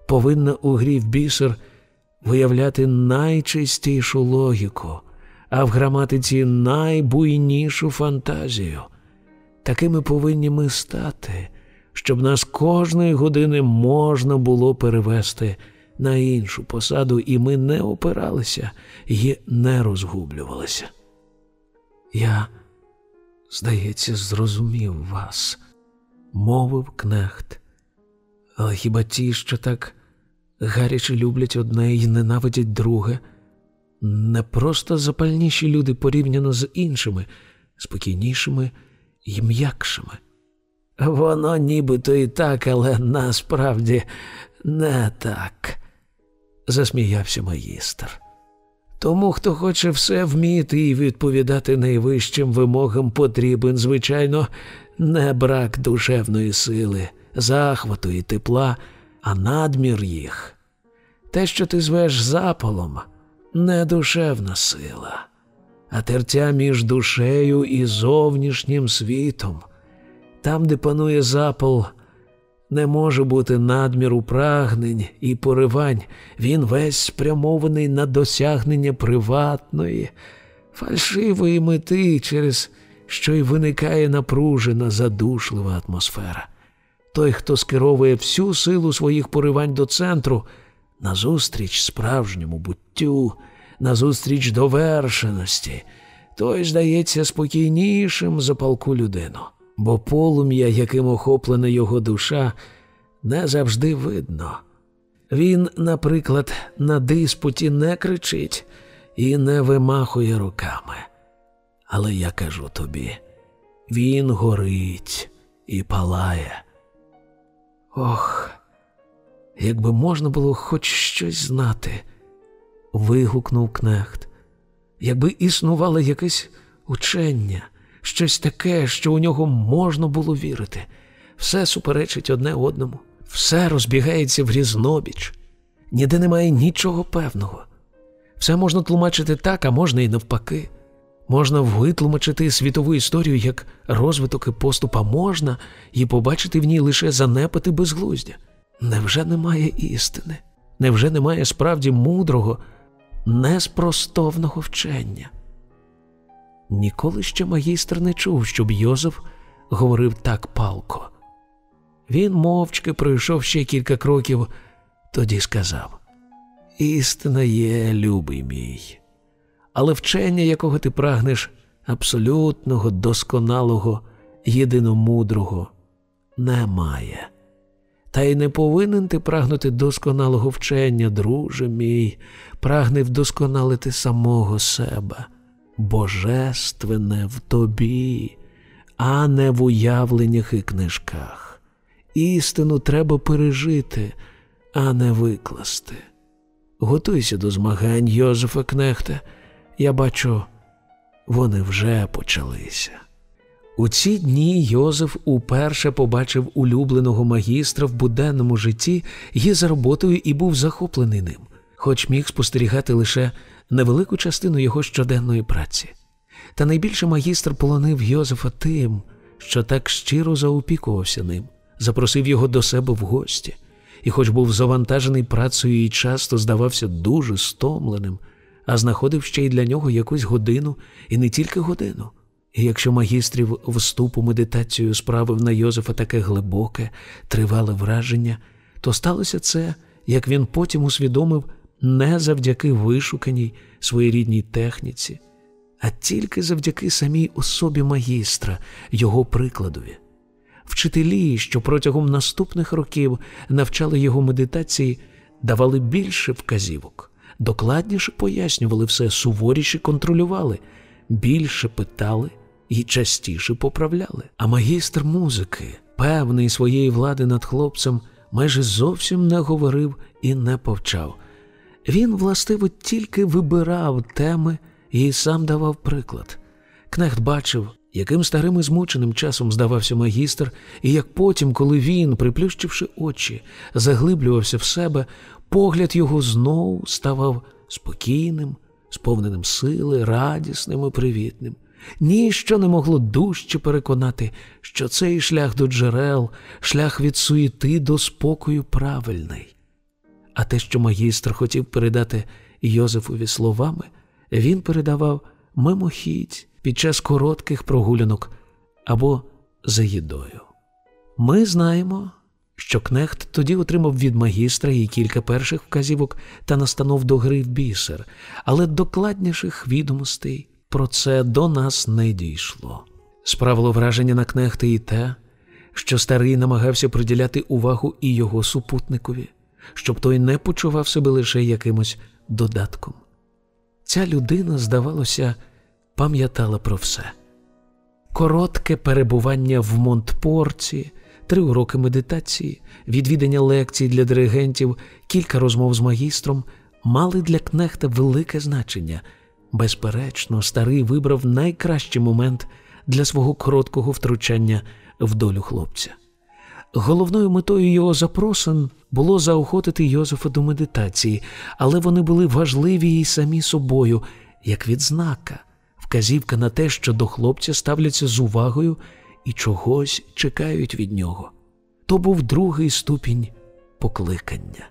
повинна у грі в бісер виявляти найчистішу логіку а в граматиці найбуйнішу фантазію. Такими повинні ми стати, щоб нас кожної години можна було перевести на іншу посаду, і ми не опиралися і не розгублювалися. Я, здається, зрозумів вас, мовив кнехт. Але хіба ті, що так гаряче люблять одне і ненавидять друге? не просто запальніші люди порівняно з іншими, спокійнішими і м'якшими. Воно нібито і так, але насправді не так, засміявся магістр. Тому, хто хоче все вміти і відповідати найвищим вимогам, потрібен, звичайно, не брак душевної сили, захвату і тепла, а надмір їх. Те, що ти звеш запалом, не душевна сила, а тертя між душею і зовнішнім світом. Там, де панує запал, не може бути надміру прагнень і поривань, він весь спрямований на досягнення приватної, фальшивої мети, через що й виникає напружена, задушлива атмосфера. Той, хто скеровує всю силу своїх поривань до центру назустріч справжньому буттю, назустріч довершеності, той здається спокійнішим за палку людину, бо полум'я, яким охоплена його душа, не завжди видно. Він, наприклад, на диспуті не кричить і не вимахує руками. Але я кажу тобі, він горить і палає. Ох, якби можна було хоч щось знати, вигукнув кнехт. Якби існувало якесь учення, щось таке, що у нього можна було вірити, все суперечить одне одному, все розбігається в різнобіч, ніде немає нічого певного. Все можна тлумачити так, а можна і навпаки. Можна витлумачити світову історію як розвиток і поступ, а можна і побачити в ній лише занепати безглуздя. Невже немає істини? Невже немає справді мудрого, неспростовного вчення? Ніколи ще магістр не чув, щоб Йозеф говорив так палко. Він мовчки пройшов ще кілька кроків, тоді сказав: Істина є, любий мій, але вчення, якого ти прагнеш, абсолютного, досконалого, єдиномудрого, немає. Та й не повинен ти прагнути досконалого вчення, друже мій, прагни вдосконалити самого себе, божественне в тобі, а не в уявленнях і книжках. Істину треба пережити, а не викласти. Готуйся до змагань, Йозефа Кнехте. Я бачу, вони вже почалися. У ці дні Йозеф уперше побачив улюбленого магістра в буденному житті і за роботою і був захоплений ним, хоч міг спостерігати лише невелику частину його щоденної праці. Та найбільше магістр полонив Йозефа тим, що так щиро заопікувався ним, запросив його до себе в гості, і, хоч був завантажений працею і часто здавався дуже стомленим, а знаходив ще й для нього якусь годину, і не тільки годину. І якщо магістрів вступ у медитацію справив на Йозефа таке глибоке, тривале враження, то сталося це, як він потім усвідомив, не завдяки вишуканій своєрідній техніці, а тільки завдяки самій особі магістра, його прикладові. Вчителі, що протягом наступних років навчали його медитації, давали більше вказівок, докладніше пояснювали все, суворіше контролювали, більше питали і частіше поправляли. А магістр музики, певний своєї влади над хлопцем, майже зовсім не говорив і не повчав. Він, властиво, тільки вибирав теми і сам давав приклад. Кнехт бачив, яким старим і змученим часом здавався магістр, і як потім, коли він, приплющивши очі, заглиблювався в себе, погляд його знову ставав спокійним, сповненим сили, радісним і привітним. Ніщо не могло дужче переконати, що цей шлях до джерел, шлях від суєти до спокою правильний. А те, що магістр хотів передати Йозефові словами, він передавав мимохідь під час коротких прогулянок або за їдою. Ми знаємо, що Кнехт тоді отримав від магістра і кілька перших вказівок та настанов до гри в бісер, але докладніших відомостей про це до нас не дійшло. Справило враження на Кнехта і те, що старий намагався приділяти увагу і його супутникові, щоб той не почував себе лише якимось додатком. Ця людина, здавалося, пам'ятала про все. Коротке перебування в Монтпорці, три уроки медитації, відвідання лекцій для диригентів, кілька розмов з магістром мали для кнехта велике значення. Безперечно, старий вибрав найкращий момент для свого короткого втручання в долю хлопця. Головною метою його запросин було заохотити Йозефа до медитації, але вони були важливі і самі собою, як відзнака, вказівка на те, що до хлопця ставляться з увагою і чогось чекають від нього. То був другий ступінь покликання.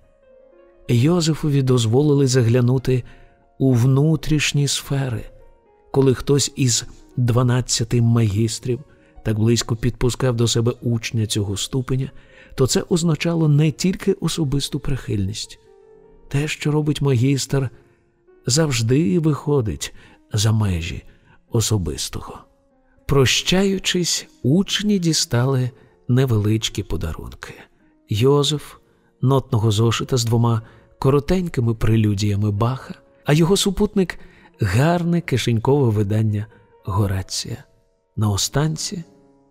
Йозефові дозволили заглянути у внутрішні сфери, коли хтось із дванадцяти магістрів так близько підпускав до себе учня цього ступеня, то це означало не тільки особисту прихильність. Те, що робить магістр, завжди виходить за межі особистого. Прощаючись, учні дістали невеличкі подарунки. Йозеф, нотного зошита з двома коротенькими прелюдіями Баха, а його супутник гарне кишенькове видання Горація. На останці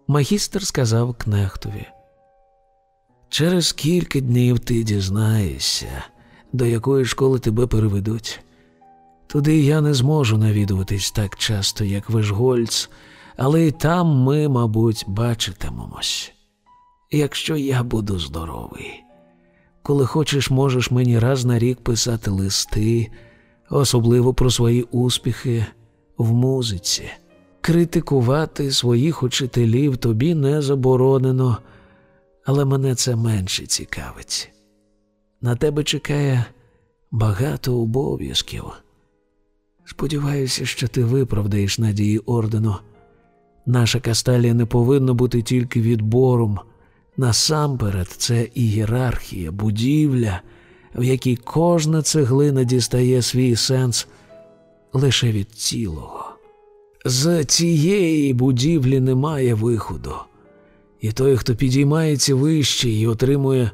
магістр сказав кнехтові. Через кілька днів ти дізнаєшся, до якої школи тебе переведуть. Туди я не зможу навідуватись так часто, як Вишгольц, але й там ми, мабуть, бачитимемось. Якщо я буду здоровий. Коли хочеш, можеш мені раз на рік писати листи, особливо про свої успіхи в музиці. Критикувати своїх учителів тобі не заборонено, але мене це менше цікавить. На тебе чекає багато обов'язків. Сподіваюся, що ти виправдаєш надії ордену. Наша касталія не повинна бути тільки відбором. Насамперед, це ієрархія, будівля, в якій кожна цеглина дістає свій сенс лише від цілого. З цієї будівлі немає виходу, і той, хто підіймається вище і отримує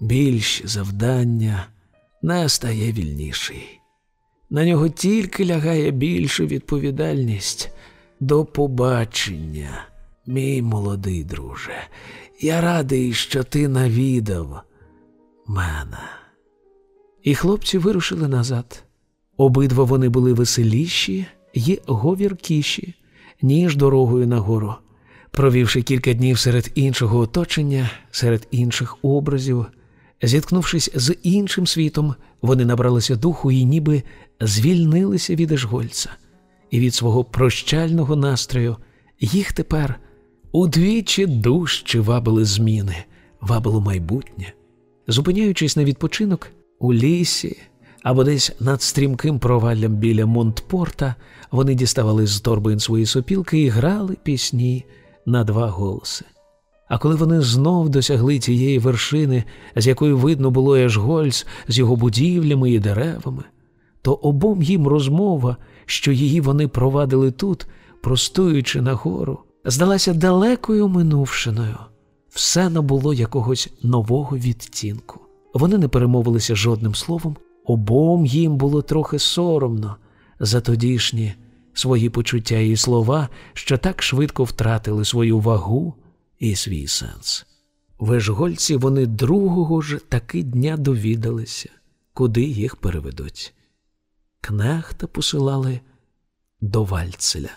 більші завдання, не стає вільніший. На нього тільки лягає більша відповідальність до побачення, мій молодий друже. Я радий, що ти навідав мене. І хлопці вирушили назад. Обидва вони були веселіші й говіркіші, ніж дорогою нагору. Провівши кілька днів серед іншого оточення, серед інших образів, зіткнувшись з іншим світом, вони набралися духу і ніби звільнилися від Ешгольца. І від свого прощального настрою їх тепер удвічі дужче вабили зміни, вабило майбутнє. Зупиняючись на відпочинок у лісі, або десь над стрімким проваллям біля Монтпорта вони діставали з торбин свої сопілки і грали пісні на два голоси. А коли вони знов досягли тієї вершини, з якої видно було Ешгольц з його будівлями і деревами, то обом їм розмова, що її вони провадили тут, простуючи нагору, здалася далекою минувшиною. Все набуло якогось нового відтінку. Вони не перемовилися жодним словом, обом їм було трохи соромно за тодішні свої почуття і слова, що так швидко втратили свою вагу і свій сенс. В Ешгольці вони другого ж таки дня довідалися, куди їх переведуть. Кнехта посилали до Вальцеля.